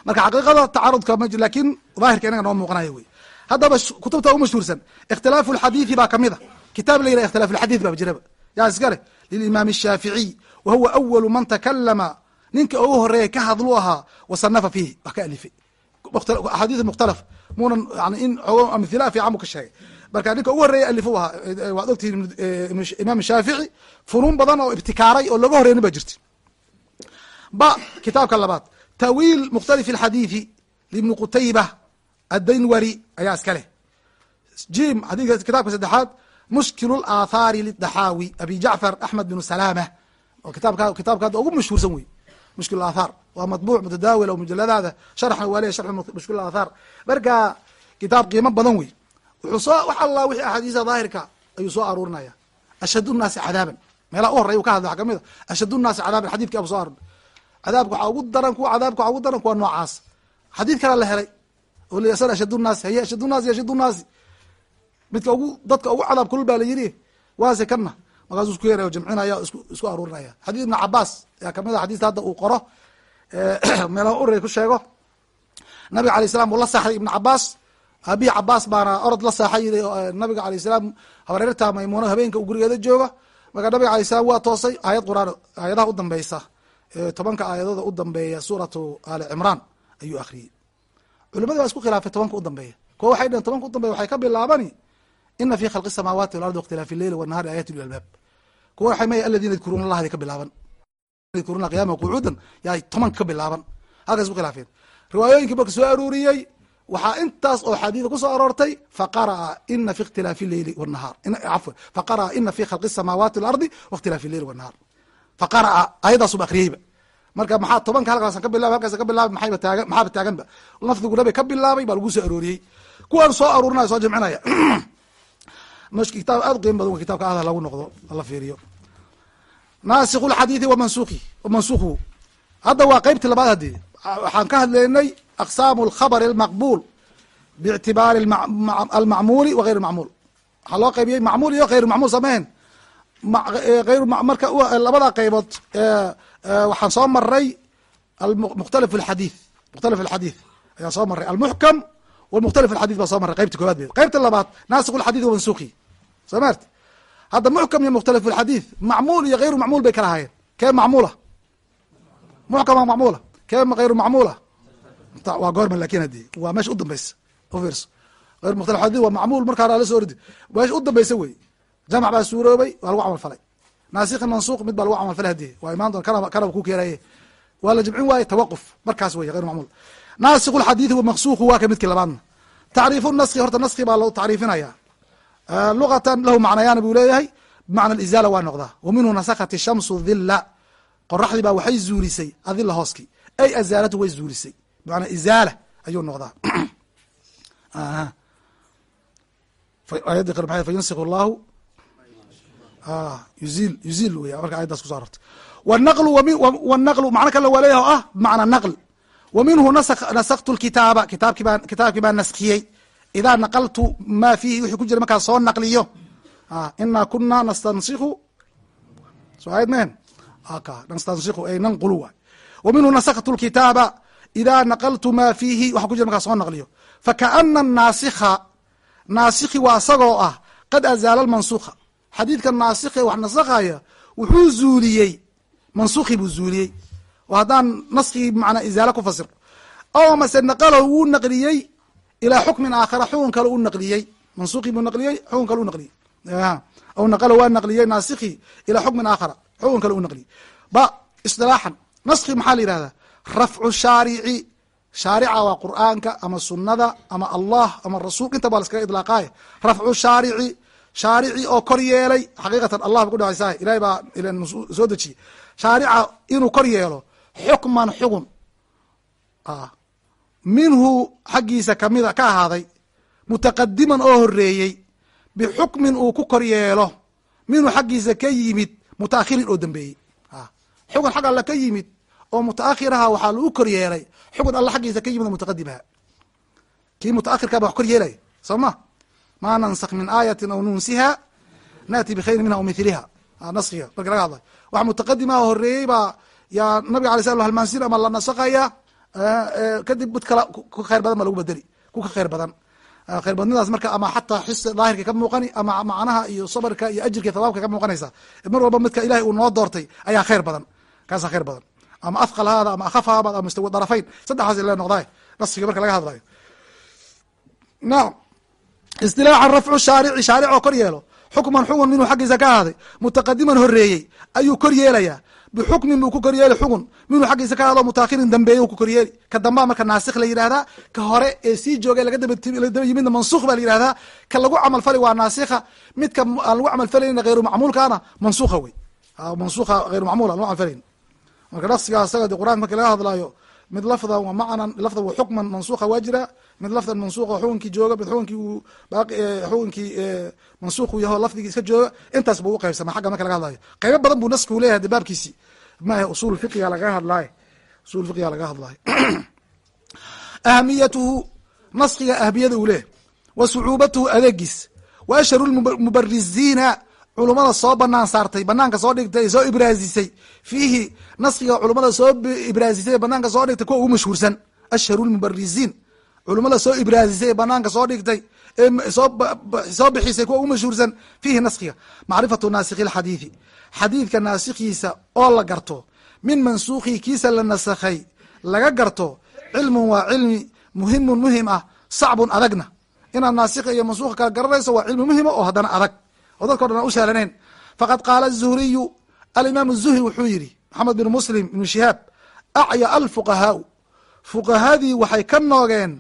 marka xaqiiqada tacarudka ma laakiin daahirka inaga noo muuqanayo wey haddaba kutubta u mashhuursan ikhtilaafu lxadiidi baa kamid a kitaab la yirah ikhtilaf lxadiid baa jiraba yaa iska leh lilimaam الshaaficiy wa huwa awalu man takalama ninka ugu horeeya ka hadlu ahaa wasanafa fiihi wax ka alifay axaadiid mukhtalaf munan yani in ogo amhila fiican bu ka sheegay marka ninka ugu horeeya alifu ahaa waad ogtihin imaam shaafici funuun badan oo ibtikaaray oo loga horeynin ba jirta ba kitaabka labaad tawiil mukhtalif اxadiiثi libni qutayba addaynwari ayaa iska leh jim xadika kitaabka saddexaad mushkil اlaathaari lidaxaawi abi jacfar axmed bn salaama oo kitaabka kitaabka hadda ugu mashhuursan wey mushkil aathaar waa matbuuc mutadaawil oo mujaladaada sharxna waa leya sharx mushkil aathaar marka kitaab qiimo badan wey wuxuu soo wax allah wixii axaadiisa daahirka ayuu soo aruurinaya ashhad nnaasi cadaaban meelaha u horey u ka hadla waxa ka mid a ashhad nnaasi cadaaban xadidki abu so arur cadaabka waxaa ugu daran kuwa cadaabka waxaa ugu daran kuwa noocaas xadiid kala la helay ashhad nnaasi haye ashhad nnaasi ashhad nnaasi midka ugu dadka ugu cadaab kulul baa la yidhi waase kana markaasuu isku yeeraya o jamcinaya o isku aruurinaya xadiid ibn cabaas ayaa ka mid a xadiista hadda uu qoro. Meelaha urey ku sheego. Nabiga alayh salam uu la saaxday ibn cabaas aabihi cabaas baana orod la saaxay nabiga alayh salaam habareerta maymuuna habeenka u gurigeeda jooga marka nabiga alayh salam waa toosay aayad quraan aayadaha u dambeysa tobanka aayadooda u dambeeya suuratu ali cimraan ayuu akriyey culimadi waa isku khilaafay tobanka u dambeeya. Kuwa waxay dheheen tobanka u dambeya waxay ka bilaabani ina fi khalqi samaawaati walardi wakhtilaafi leyli wanahari ayati lilalbaab kuwa maya aladina yadkuruuna allah ka bilaaban. Yadkuruna qiyama qucuudan yaa tobanka ka bilaaban. Halkaas isku khilaafeen. Riwaayooyinkii marka soo aruuriyey waxaa intaas oo xadiida ku soo aroortay faqara'a ina fi ikhtilaafi leyli wanahaar cafwan faqara'a ina fi khalqi samaawaati walardi wakhtilaafi leyli wanahaar faqara'a ayadaasuba akriyeyba marka maxaa tobanka halkaasan ka bilaba halkaasa ka taagan maxaaba taaganba? Lafdigu nabi ka bilaabay baa lagu soo arooriyey. Kuwaan soo aruurinaya soo jamcinaya kitaab aad u qiimo badan kitabka aada lagu noqdo la fiiriyo. Naasiku lxadiidi wamansuki wamansukuhu hadda waa qeybtii labaad haddii. Waxaan ka hadleynay aqsaamu alkhabari almaqbuul biictibaari almacmuuli wa gayr macmuul waxaa loo qaybiyey macmuul iyo hayr macmuul sameen ayr marka labada qaybood waxaan soo maray mukhtalif alxadiid mukhtalif alxadiid ayaan soo maray almuxkam walmukhtalif alxadid baa soo maray qaybta koobaad be qaybta labaad naasik alxadiid wamansuki soo maarti hadda muxkam iyo mukhtalif alxadiid macmuul iyo hayru macmuul bay kala ahaayeen. Kee macmuula? Muxkama macmuula. Kee hayru macmuula? Waa goorma laakiin hadi waa meesha udambeysa ufiirso ayr mukhtalif xadid waa macmuul markaana la soo ordi. Meesha udambeysa wey. Jamc baa suuroobay waa lagu camal falay naasik mansuq mid baa lagu camal hadi waa imaan doon kana kanaba ku keenaye waa la jimcin waaye tawaquf. Markaas wey hayr macmuul. Naasik lxadiidi wamaqsuku waa ka midkii labaadna tacriifu naski horta naski baa lo tacriifinaya. Luqatan lahu macnayaana buu leeyahay bimacna alizaala waa noqdaa. Wa minhu shamsu dhilla. Qoraxdii baa waxay zuulisay adila hooskii ay azaalatu way zuulisay. Bimacnaa izaala ayuu noqdaa. Fayansikh llahu yuziil yuziil wey marka ayaddaas kuso arortay. Wanaqlu macno kale waa leeyahay o ah bimacna naql. Wa minhu nasaktu lkitaaba kitaabkii baa kitaabkii baa naskiyey. Idaa naqaltu ma fiihi wixii ku jira markaa soo naqliyo. Inaa kuna nastansiku so ayad mehen nastansiku ay nanqulu waay. Wa nasaktu lkitaaba idaa naqaltu ma fiihi waxa ku jira markaa soo naqliyo. Fakaana naasikha naasikhi waa isagoo ah qad azaala lmansukha xadiidka naasikhe wax nasakhaya wuxuu zuuliyey. Mansukhi buu zuuliyey. Oo haddaan naskigii bimacnaa izaala ku fasir. Aw mase naqalow wuu naqliyey ilaa xukmin aakhara xukun kale u naqliyey. Mansukhi buu naqliyey xukun kale u naqliyey. Aw naqalo waa naqliyey naasikhi ilaa xukmin aakhara xukun kale u naqliyey. Ba istilaaxan. Naskhi maxaa la yihahdaa rafcu shaarici. Shaarica waa qur'aanka ama sunada ama allah ama rasuul. Inta baa laskaga idlaaqaaya rafcu shaarici shaarici oo kor yeelay xaqiiqatan allah ba ku dhacaysaa ilahay baa soo dejiyey shaarica inuu kor yeelo xukman xugun minhu xaggiisa kamida ka ahaaday mutaqadiman oo horeeyey bixukmin uu ku kor yeelo minhu xaggiisa ka yimid mutaakhirin oo dambeeyey. Xugun xag alla ka yimid oo mutaakhiraha waxaa lagu kor yeelay xugun alla xaggiisa ka yimid oo mutaqadimaha kii mutaakhirka ba wax kor yeelaya soo ma ma nansak min aayatin aw nunsiha naati bikhayrin minha aw miliha naskiga marka laga hadlayo. Waxa mutaqadimaha horeeyey baa yaa nabiga alay slam halmaansin ama la nasakaya kadib mid kala ku khayr badan ba lagu bedeli. Ku ka khayr badan. Khayr badnidaas marka ama xataa xis daahirka ka muuqani ama macnaha iyo sabarka iyo ajirka thawaabka ka muuqanaysa. Mar walba midka ilahay uu noo doortay ayaa khayr badan. Kaasa khayr badan. Ama afqal haada ama akhaf ama mustawi saddexaas le noqdaay naskiga marka laga hadlayo. Nacam istilaaxan rafcu shaarici shaaric oo kor yeelo. Xukman xukun minuu xaggiisa ka ahaaday mutaqadiman horeeyey ayuu kor yeelayaa. Bixukmin buu ku koryeeli xugun. Minuu xaggiisa ka ahado mutaakhirin dambeeye ku koryeeli ka dambaa marka naasikh la yidhahdaa ka hore ee sii joogay laga daba yimidna mansukh baa la yihahdaa ka lagu camalfali waa naasikha midka aan lagu camalfalayna hayru macmuulkaana mansukha wey. Mansukha hayru macmuul aan lagu camalfalayn marka naqsigaa isaga de qur'anka marki laga hadlaayo mid lafdan wa macnan lafdan wa xukman mansukha waa jira mid lafdan mansukha xukunkii jooga mid xukunkii uu xukunkii mansukh uu yaho lafdigii iska jooga intaas buu uqaybsama xagga marka laga hadlayo qaybo badan buu naskigu leeyahay de baabkiisi maahe usul fiqiga lagaga hadlaayo usul fiqiga lagaga hadlaayo ahamiyatuhu naskiga ahmiyada uu leeyahy wa sucuubatuhu adeegis wa ashharu lmubariziina culumada soo banaan saartay banaanka soo dhigtay soo ibraazisay. Fiihi naskiga culumada soo ibraazisay banaanka soo dhigtay kuwa ugu mashhuursan ashharu lmubariziin culumada soo ibraazisay ee banaanka soo dhigtay ee soo bixisay kuwa ugu mashhuursan fiihi naskiga macrifatu naasikhi lxadiidi xadiidka naasikhiisa oo la garto min mansukhi kiisa la nasakhay laga garto cilmun waa cilmi muhimun muhiim ah sacbun adagna. Inaad naasikha iyo mansukha kala garanayso waa cilmi muhima oo haddana adag oo dadka o dhan aan u sahlanayn faqad qaala الzuhriyu alimaam الzuhri wuxuu yihi maxamed bin muslim ibn shihaab acya alfuqahaau fuqahadii waxay ka noogeen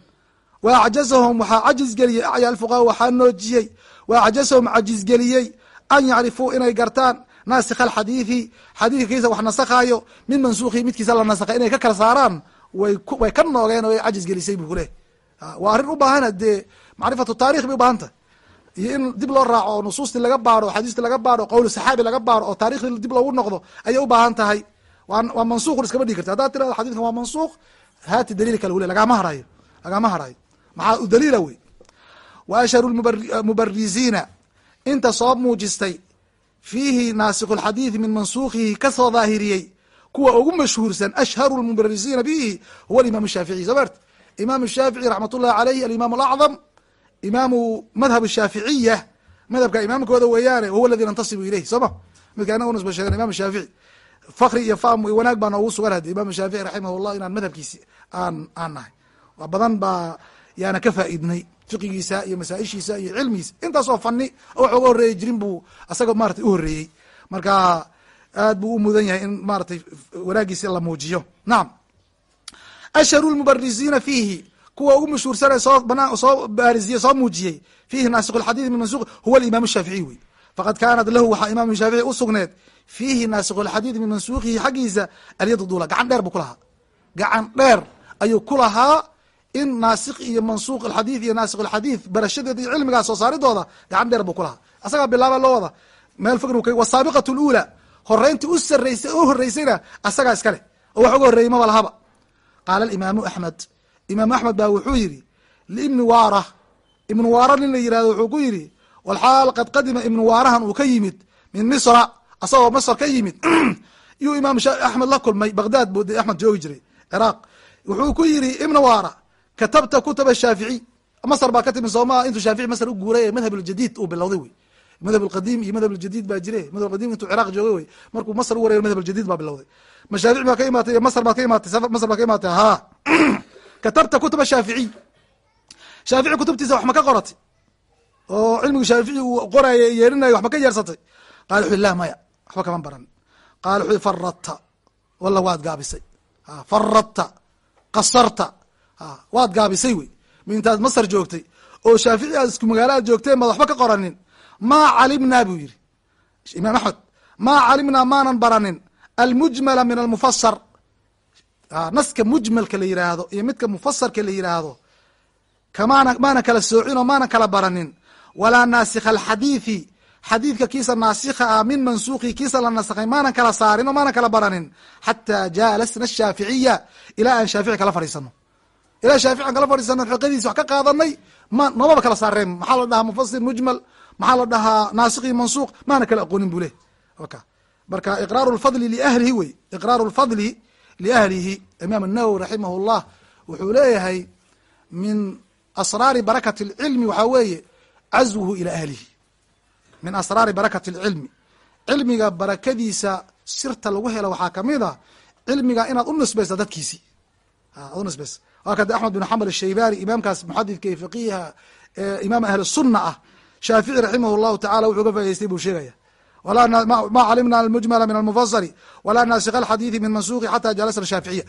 wa acjazahum waxaa cajiz geliyey acya alfuqahaa waxaa noojiyey wa acjazahum cajizgeliyey an yacrifuu inay gartaan naasikha alxadiidi xadiidka kiisa wax nasakhaayo min mansukhi midkiisa la nasakhay inay ka kala saaraan way way ka noogeen oo way cajiz gelisay buu kuleh waa arrin u baahan dee macrifatu taarikh bay u bahan tahay iyo in dib loo raaco oo nusuustii laga baaro o xadiistii laga baaro qowl saxaabi laga baaro oo taarikhdii dib loogu noqdo ayay u baahan tahay. Waa mansukhun iskama dhigi karti haddaad tirado xadidkan waa mansukh haati daliil kale wule lagama harayo lagama harayo maxaa u daliila wey? Wa ashharu mubariziina inta soo muujistay fiihi naasikhu lxadiidi min mansukhihi ka soo daahiriyey kuwa ugu mashhuursan ashharu lmubarisiina bihi huwa alimaam shaafici soo mart shaafici raxmat ullahi aleyh alimaam alacdam imaamu madhab shaaficiya madhabka imaamkooda weeyaane wahuwa aladi nantasibu ileyh soo ma? Midka inaga nisba sheegan imam shaafici. Fakri iyo faam iyo wanaag baa noogu sugan hade imam shaafici raximah llah inaan madhabkiisi aan aan nahay. Waa badan baa yaana ka faa'iidnay fiqigiisa iyo masaaishiisa iyo cilmigiisa. Intaasoo fani oo wax oga horeeyey jirin buu asaga maratay uhoreeyey marka aad buu u mudan yahay in maaratay wanaagiisi la muujiyo. Nacam ashharu lmubarisiina fiihi kuwa ugu mashhuursanee soo baarisiye soo muujiyey. Fiihi naasik lxadiidi min mansuq huwa alimaam shaaficiy wey faqad kaanat lahu waxaa imaamu shaafici u fiihi lxadiidi min mansuuqihi xaggiisa alyadu duula gacan dheer buu ku lahaa. Gacan dheer ayuu ku lahaa in naasik iyo mansuuq alxadiid iyo naasik alxadiid barashadeeda iyo cilmigaas soo saaridooda gacan dheer buu ku lahaa. Asagaa bilaaba loo wada meel fogr wasaabiqat lula horeyntii u saraysay u horeysayna asagaa iska leh. Oo wax uga horreeyey maba lahaba qaala imaamu axmed imaamu axmed baa wuxuu yidhi liibni waara. Ibnu waara nin la yihahdo wuxuu ku yidhi walxaal qad qadima ibnu waarahan uu ka yimid min misra asagoo masr ka yimid. Yuu imaam axmed la kulmay baghdad buu de axmed joogi jiray ciraaq wuxuu ku yidhi ibna waara katabta kutaba shaafici. Masr baa ka timi sooma intuu shaafici masr u guuray ee madhab ljadiid uu bilowday wey. Madhab alqadiim iyo madhab aljadiid baa jire madhab alqadim intuu ciraaq joogay wey. Markuu masr u wareeyo madhab aljadiid baa bilowday. Ma shaafici baa ka imaatay masr baad ka imaatay masr baad ka imaatay ha katabta kutaba shaaficiy shaafici kutubtiisa wax ma ka qoratay oo cilmigu shaafici uu qoraayo yeerinayo wax ma ka yeersatay qala wuxu lah maya waxba kama baran qala wuxu faradta walla waad gaabisay faradta qasarta waad gaabisay wey mi intaad masr joogtay oo shaafici aad isku magaalo aad joogteen baad waxba ka qoranin maa calimnaa buu yidhi imaam axmed maa calimnaa maanan baranin almujmala min almufasar naska mujmalka la yiraahdo iyo midka mufasarka la yiraahdo. Kamaana maanan kala soocin oo maanan kala baranin. Walaa naasikha alxadiidi xadiidka kiisa naasikha ah min mansuuqi kiisa la nasakhay maanan kala saarin oo kala baranin. Xataa jaalasna shaaficiya ilaa aan shaafici kala fadhiisano. Ilaa shaafici aan kala fadhiisano xiqadiisa wax ka qaadanay ma noomaba kala saareen. Maxaa la dhahaa mufasir mujmal? Maxaa la dhahaa naasikhi mansuuq? Maana kala aqoonin buu leh. Ka. Marka iqraaru lfadli liahlihi wey. Iqraaru lfadli liahlihi imaam الnawowi raximah اllah wuxuu leeyahay min asraari barakati اlcilmi waxaa weeye cazwuhu ilaa ahlihi min asraari barakati اlcilmi cilmiga barakadiisa sirta lagu helo waxaa kamid a cilmiga inaad u nisbaysa dadkiisi ad u nisbaysa waa kada axmed bin xambal الshaybani imaamkaas muxadidka iyo faqiha imaam ahli الsuna ah shaafici raximah اllahu tacala wuxuu ka faa'idaystay buu sheegaya ma calimna almujmla min almufasri walaa naasik alxadiidi min mansuqi xata jalasna shaaficiya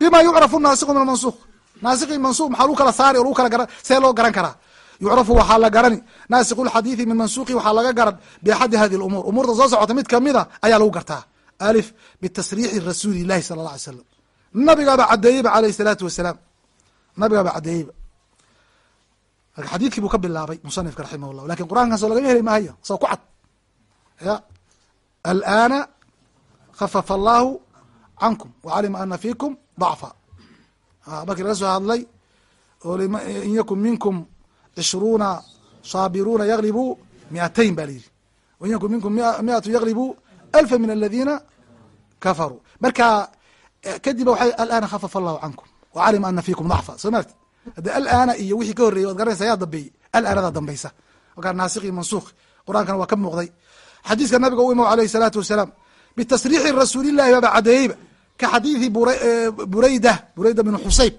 bima yucrafu naasiku min almansuq naasiki mansuq maxaa lagu kala saari o kala see loo garan karaa yucrafu waxaa la garani naasiku lxadiidi min mansuqi waxaa laga garan biaxadi hadi lumuur umuurta soo socota mid kamida ayaa lagu gartaa alif bitasriixi rasuuli llahi sala allah alay slam nabigaaba cadeeyeyba alayh salaatu wasalaam nabigaaba cadeeyeyba xadiidkii buu ka bilaabay musanifka raximah llah laakiin qur'aankaasoo lagama heli maayo soo ku cad ya alana khafafa allahu cankum wacalima ana fikum dacfa markii laga soo hadlay oo in yakun minkum cishruuna saabiruuna yaglibu miatayn ba layidhi wain yakun minkum miatu yaglibu alfa min aladina kafaruu marka kadib waay alana khafafa allahu cankum wacalima ana fikum dacfa soo maarti haddi alana iyo wixii ka horreeyey waad garanaysa yaa dambeeyey alaanadaa dambaysa. Markaa naasiki mansuuq qur'aankana waa ka muuqday xadiiska nabiga u imo aleyh salaatu wasalaam bitasriixi rasuulilahi baaba cadeeyeyba ka xadiidi eh, burayda burayda bn xusayb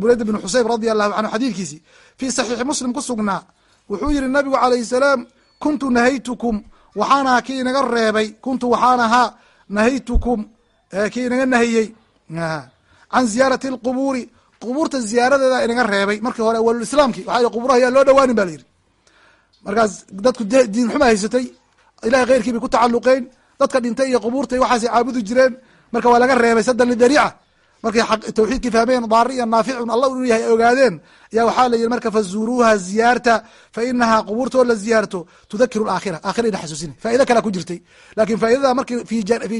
burayda bn xusayb radia allahu canhu xadiidkiisii fii saxiixi muslim ku sugnaa wuxuu yihi nabigu alayh salaam kuntu nahaytukum waxaana kii inaga reebay kuntu waxaan ahaa nahaytukum kii inaga nahiyey can ziyaarati اlqubuuri qubuurta ziyaaradeeda inaga reebay markii hore awalislaamki waxa qubuuraha yaa loo dhowaanin ba la yidhi. Markaas dadku diin xuma haysatay ilahay keyrkii bay ku tacaluqeen dadka dhintay iyo qubuurta waxaasay caabudi jireen. Marka waa laga reebay sadan lidariica markay tawxiidkii fahmeen daari iyo naaficun allah inu yahay ogaadeen. Ayaa waxaa la yihi marka fazuuruuha ziyaarta fa inahaa qubuurtoo la ziyaarto tudakiru aakhira aakhira ina xasuusina faaida kalea ku jirtay. Lakin faaidada marki fi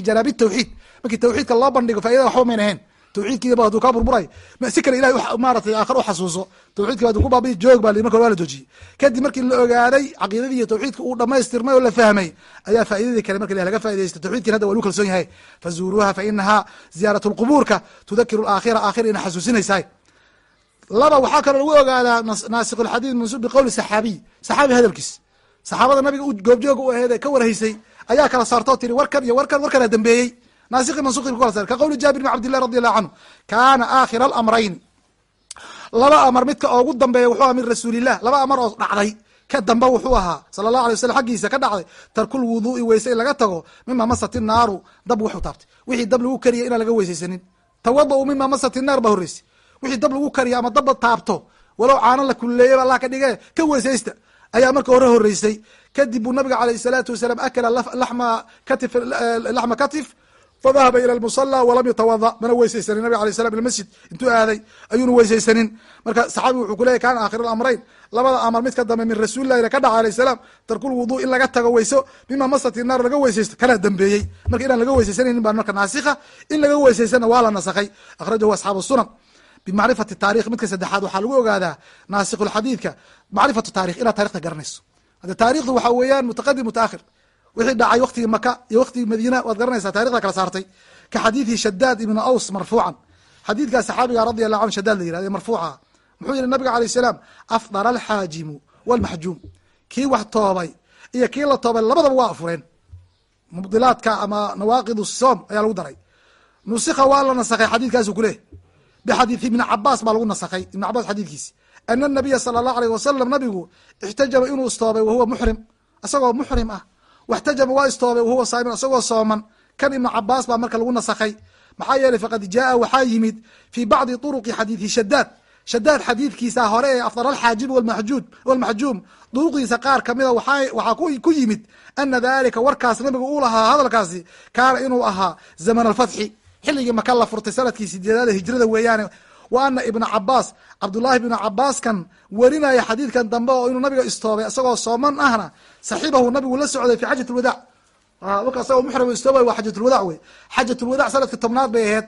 janaabi tawxiid. Markii tawxiidka loo bandhigo faidada waxba mayn ahayn tawxiidkiiba haduu kaa burburay. Si kale ilahay maaratay aakhir uxasuuso tawxiidki haduu ku baabiy joog ba marka waa la joojiyey kadib markii la ogaaday caqiidadii iyo tawxiidka uu dhamaystirmay oo la fahmay ayaa faaidadii kale marka laga faa'idaystay tawxiidkin hadda waa lagu kalsoon yahay. Fazuuruuha fa inahaa ziyaarat lqubuurka tudakiru aakhira aakhira ina xasuusinaysaa laba waxaa kaloo lagu ogaadaa naasik lxadiid mansuub biqowli saxaabiy saxaabi hadalkiis. Saxaabada nabiga goobjooga u aheed ee ka warhaysay ayaa kala saartoo tiri warkan iyo warkan warkana dambeeyey naasiki sar ka qowli jaabir bn cabdillahi radi allahu canhu kaana aakhira alamrayn laba amar midka oogu dambeeya wuxuu aha min rasuulilah laba amar oo dhacday ka dambe wuxuu ahaa sala allahu alay waslm xaggiisa ka dhacday tarkul wuduu'i weyse in laga tago mima masati naaru dab wuxuu taabtay wixii dab lagu kariyay inaan laga weysaysanin tawada-u mima masati naar baa horreysay wixii dab lagu kariyo ama dabba taabto walow caano la kululeeyaba allah ka dhige ka weysaysta ayaa marka hore horeysay kadib buu nabiga alayh الsalaatu wasalaam akala lama katif laxma katif fadahaba ilى lmusala walam yatawada mana weysaysanin nabig alay slam ilmasjid intuu aaday ayuuna weysaysanin marka saxaabigu wuxuu kuleyahy kana akhir amrayn labada amar mid ka dambe min rasuulilahina ka dhaca alayh salaam tarkul wudu in laga tago weyso mima masati naar laga weysaysto kana dambeeyey marka inaan laga weysaysanaynin baa marka naasikha in laga weysaysana waa la nasakhay akhrajahu asxaabu sunan bimacrifati taarikh midka saddexaad waxaa lagu ogaadaa naasikhlxadiidka macrifatu taarikh inaad taarikhda garanayso hadde taarikhdu waxa weeyaan mutaqadim mutaakhir wixii dhacay wktigii maka iyo wktigii madiina waad garanaysaa taarikda kala saartay. Ka xadiidi shadaad ibn aws marfuucan. Xadiidkaa saxaabiga radi allahu an shadaad la yirahd marfuuca. Muxuu yihi nabiga alay salaam afdara alxaajimu walmaxjuum kii wax toobay iyo kii la toobay labadaba waa afureen. Mubdilaadka ama nawaaqid som ayaa lagu daray. Nusikha waa la nasakhay xadiidkaasu kuleh bixadiid ibni cabaas baa lagu nasakhay. Ibn cabas xadiidkiisi ana nabiya sala allahu aleyh wasalam nabigu ixtajaba inuu istoobay wahuwa muxrim isagoo muxrim ah wاxtajaba waa istoobay wahuwa saaimin isagoo sooman. Kan ibnu cabaas baa marka lagu nasakhay. Maxaa yeeley faqad jaaa waxaa yimid fii bacdi duruqi xadiidi shadaad shadaad xadiidkiisa hore ee afdal afdar alxaajibi walmaxjuum duruqdiisa qaar kamida ah waxaa ku yimid ana dalika warkaas nabiga uu lahaa hadalkaasi kaana inuu ahaa zaman alfatxi xilligii maka la furtay sannadkii sideedaad hijrada weeyaane wa ana ibna cabaas cabdullaahi ibna cabaaskan werinaya xadiidkan dambe oo inuu nabiga istoobay isagoo sooman ahna saxiibahu nabigu la socday fi xajat lwadac marka isagoo muxrim istoobay waa xajatulwadac wey xajatulwadac sanadka tobnaad bay aheyd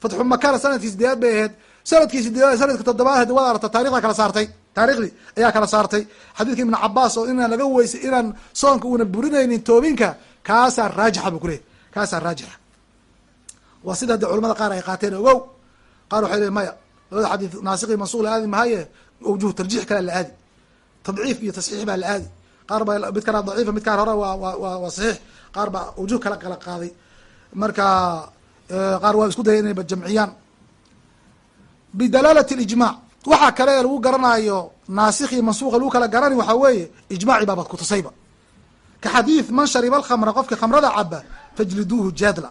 fatxu makana sannadkii sideedaad bay aheyd sannadkii sideedaad sanadka toddobaad waad aragta taarikhda kala saartay taarikhdii ayaa kala saartay. Xadiidka ibna cabaas oo inaan laga weysay inaan soonka uuna burinaynin toobinka kaasaa raajixa buu kuleeyay kaasaa raajixa waa sida hadde culamada qaar ay qaateen ogow qaar waxay leeyn maya labada xadiid naasiki mansuq la aadi mahaye awjuh tarjiix kale la aadi. Tadciif iyo tasxiix baa la aadi. Qaar baa mid kana daciifa mid kaan hore waa wa waa saxiix. Qaar baa awjuh kala kala qaaday. Marka qaar waa isku daya inayba jamciyaan. Bidalaalati lijmac waxaa kale lagu garanayo naasikhi mansuuqa lagu kala garani waxaa weeye ijmaaci baabad kutusayba ka xadiid man shariba alkhamra qofki khamrada caba fajliduuhu jaadla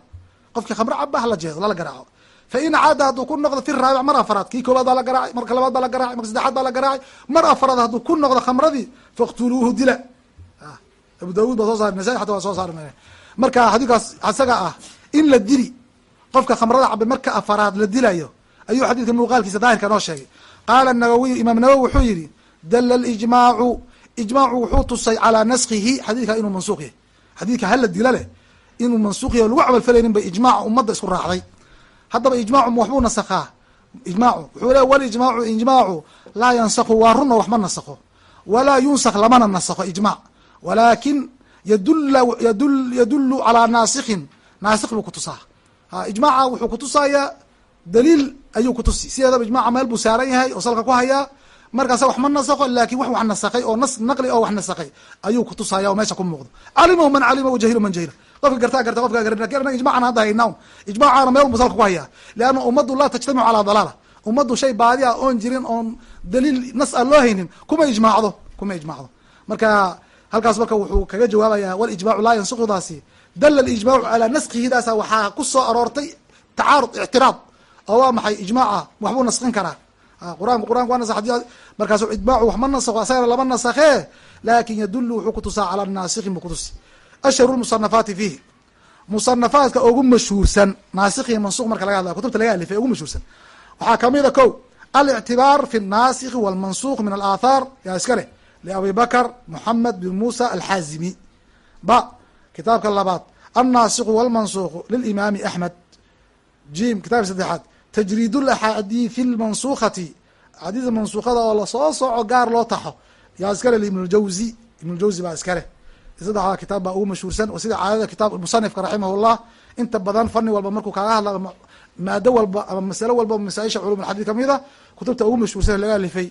qofkii khamro caba hala jeedo lala garaaco fa in caada hadduu ku noqdo fi raabic mar afaraad. Kii koobaad baa la garaacay marka labaad baa la garaacay marka saddexaad baa la garaacay. Mar afaraad hadduu ku noqdo khamradii faktuluuhu dila. Abu daawud baa soo saar nasaa xata waa soo saar marka xadiidkaas isaga ah in la dili qofka khamrada cabe marka afaraad la dilayo ayuu xadiidka muuqaalkiisa daahirka noo sheegay. Qaala nawawiy imaam nawowi wuxuu yihi dala lijmaacu ijmaacu wuxuu tusay calaa naskihi xadiidka inuu mansuuq yahay. Xadiidka hala dila leh inuu mansuuq yahy o raacday haddaba ijmaacu waxbuu nasakhaa? Ijmaacu. Wuxuu le walijmaacu ijmaacu laa yansakhu waa run oo wax ma nasakho. Walaa yunsak lamana nasakho ijmaac walaakin yadulu calaa naasikin naasik buu kutusaa ijmaaca wuxuu kutusayaa daliil ayuu kutusi sideedaba ijmaaca meel buu saaran yahay oo salka ku hayaa markaasa wax ma nasakho laakin wax wax nasakay oo naqli oo wax nasakay ayuu kutusaya oo meesha ku muuqdo. Calimahu man calima wajahilu man jahila qofka gartaa garta qofka gar laakiin anaga ijmacan hadda haynaa ijmacaana meel bu ku hayaa leanna ummaddu laa tajtamicu calaa dalaala. Ummaddu shay baadi a oon jirin oon daliil nas a loo haynin kuma ijmaacdo kuma ijmaacdo. Marka halkaas marka wuxuu kaga jawaabaya walijmaacu laa yansukudaasi dala ijmaacu calaa naskihidaasa waxaa ku soo aroortay tacaarud ictiraad. Oo waa maxay ijmaaca? Waxbuu naskin karaa. Qur'aanku qur'anku waa nas markaasu ijmaacu wax ma nasakho asagana lama nasakhe laakin yadulu wuxuu kutusaa cala naasikin buu kutusi ashharu musanafaati fiihi musanafaadka ugu mashhuursan naasikiyo mansuq marka laga hadlayo kutubta laga alifay ugu mashhuursan. Waxaa kamida ko alictibaar fi naasikhi walmansuq min alaahaar yaa iska leh liabi bakr muxamed bin muusa alxaazimi ba kitaabka labaad alnaasiqu walmansuqu lilimaami axmed jim kitabka saddexaad tajriid laxaadiidi lmansukhati axaadiida mansuukhada oo la soo sooco gaar loo taxo yaa iskale ibnljawzi ibnljawzi baa iska saddexdaa kitaab baa ugu mashhuursan oo sida caadada kitaab musanifka raximahullah inta badan fani walba markuu kaaga hadla maado walba ama masalo walba masaaisha culum alxadid ka mid a kutubta ugu mashhuursan laga alifay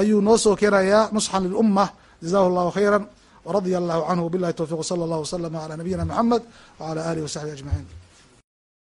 ayuu noo soo keenayaa nusxan lilumma jazahu llahu khayra waradia allahu canhu bilahi towfiq wsala allahu waslama ala nabiyina moxamed wala alihi wasaxbi ajmaciin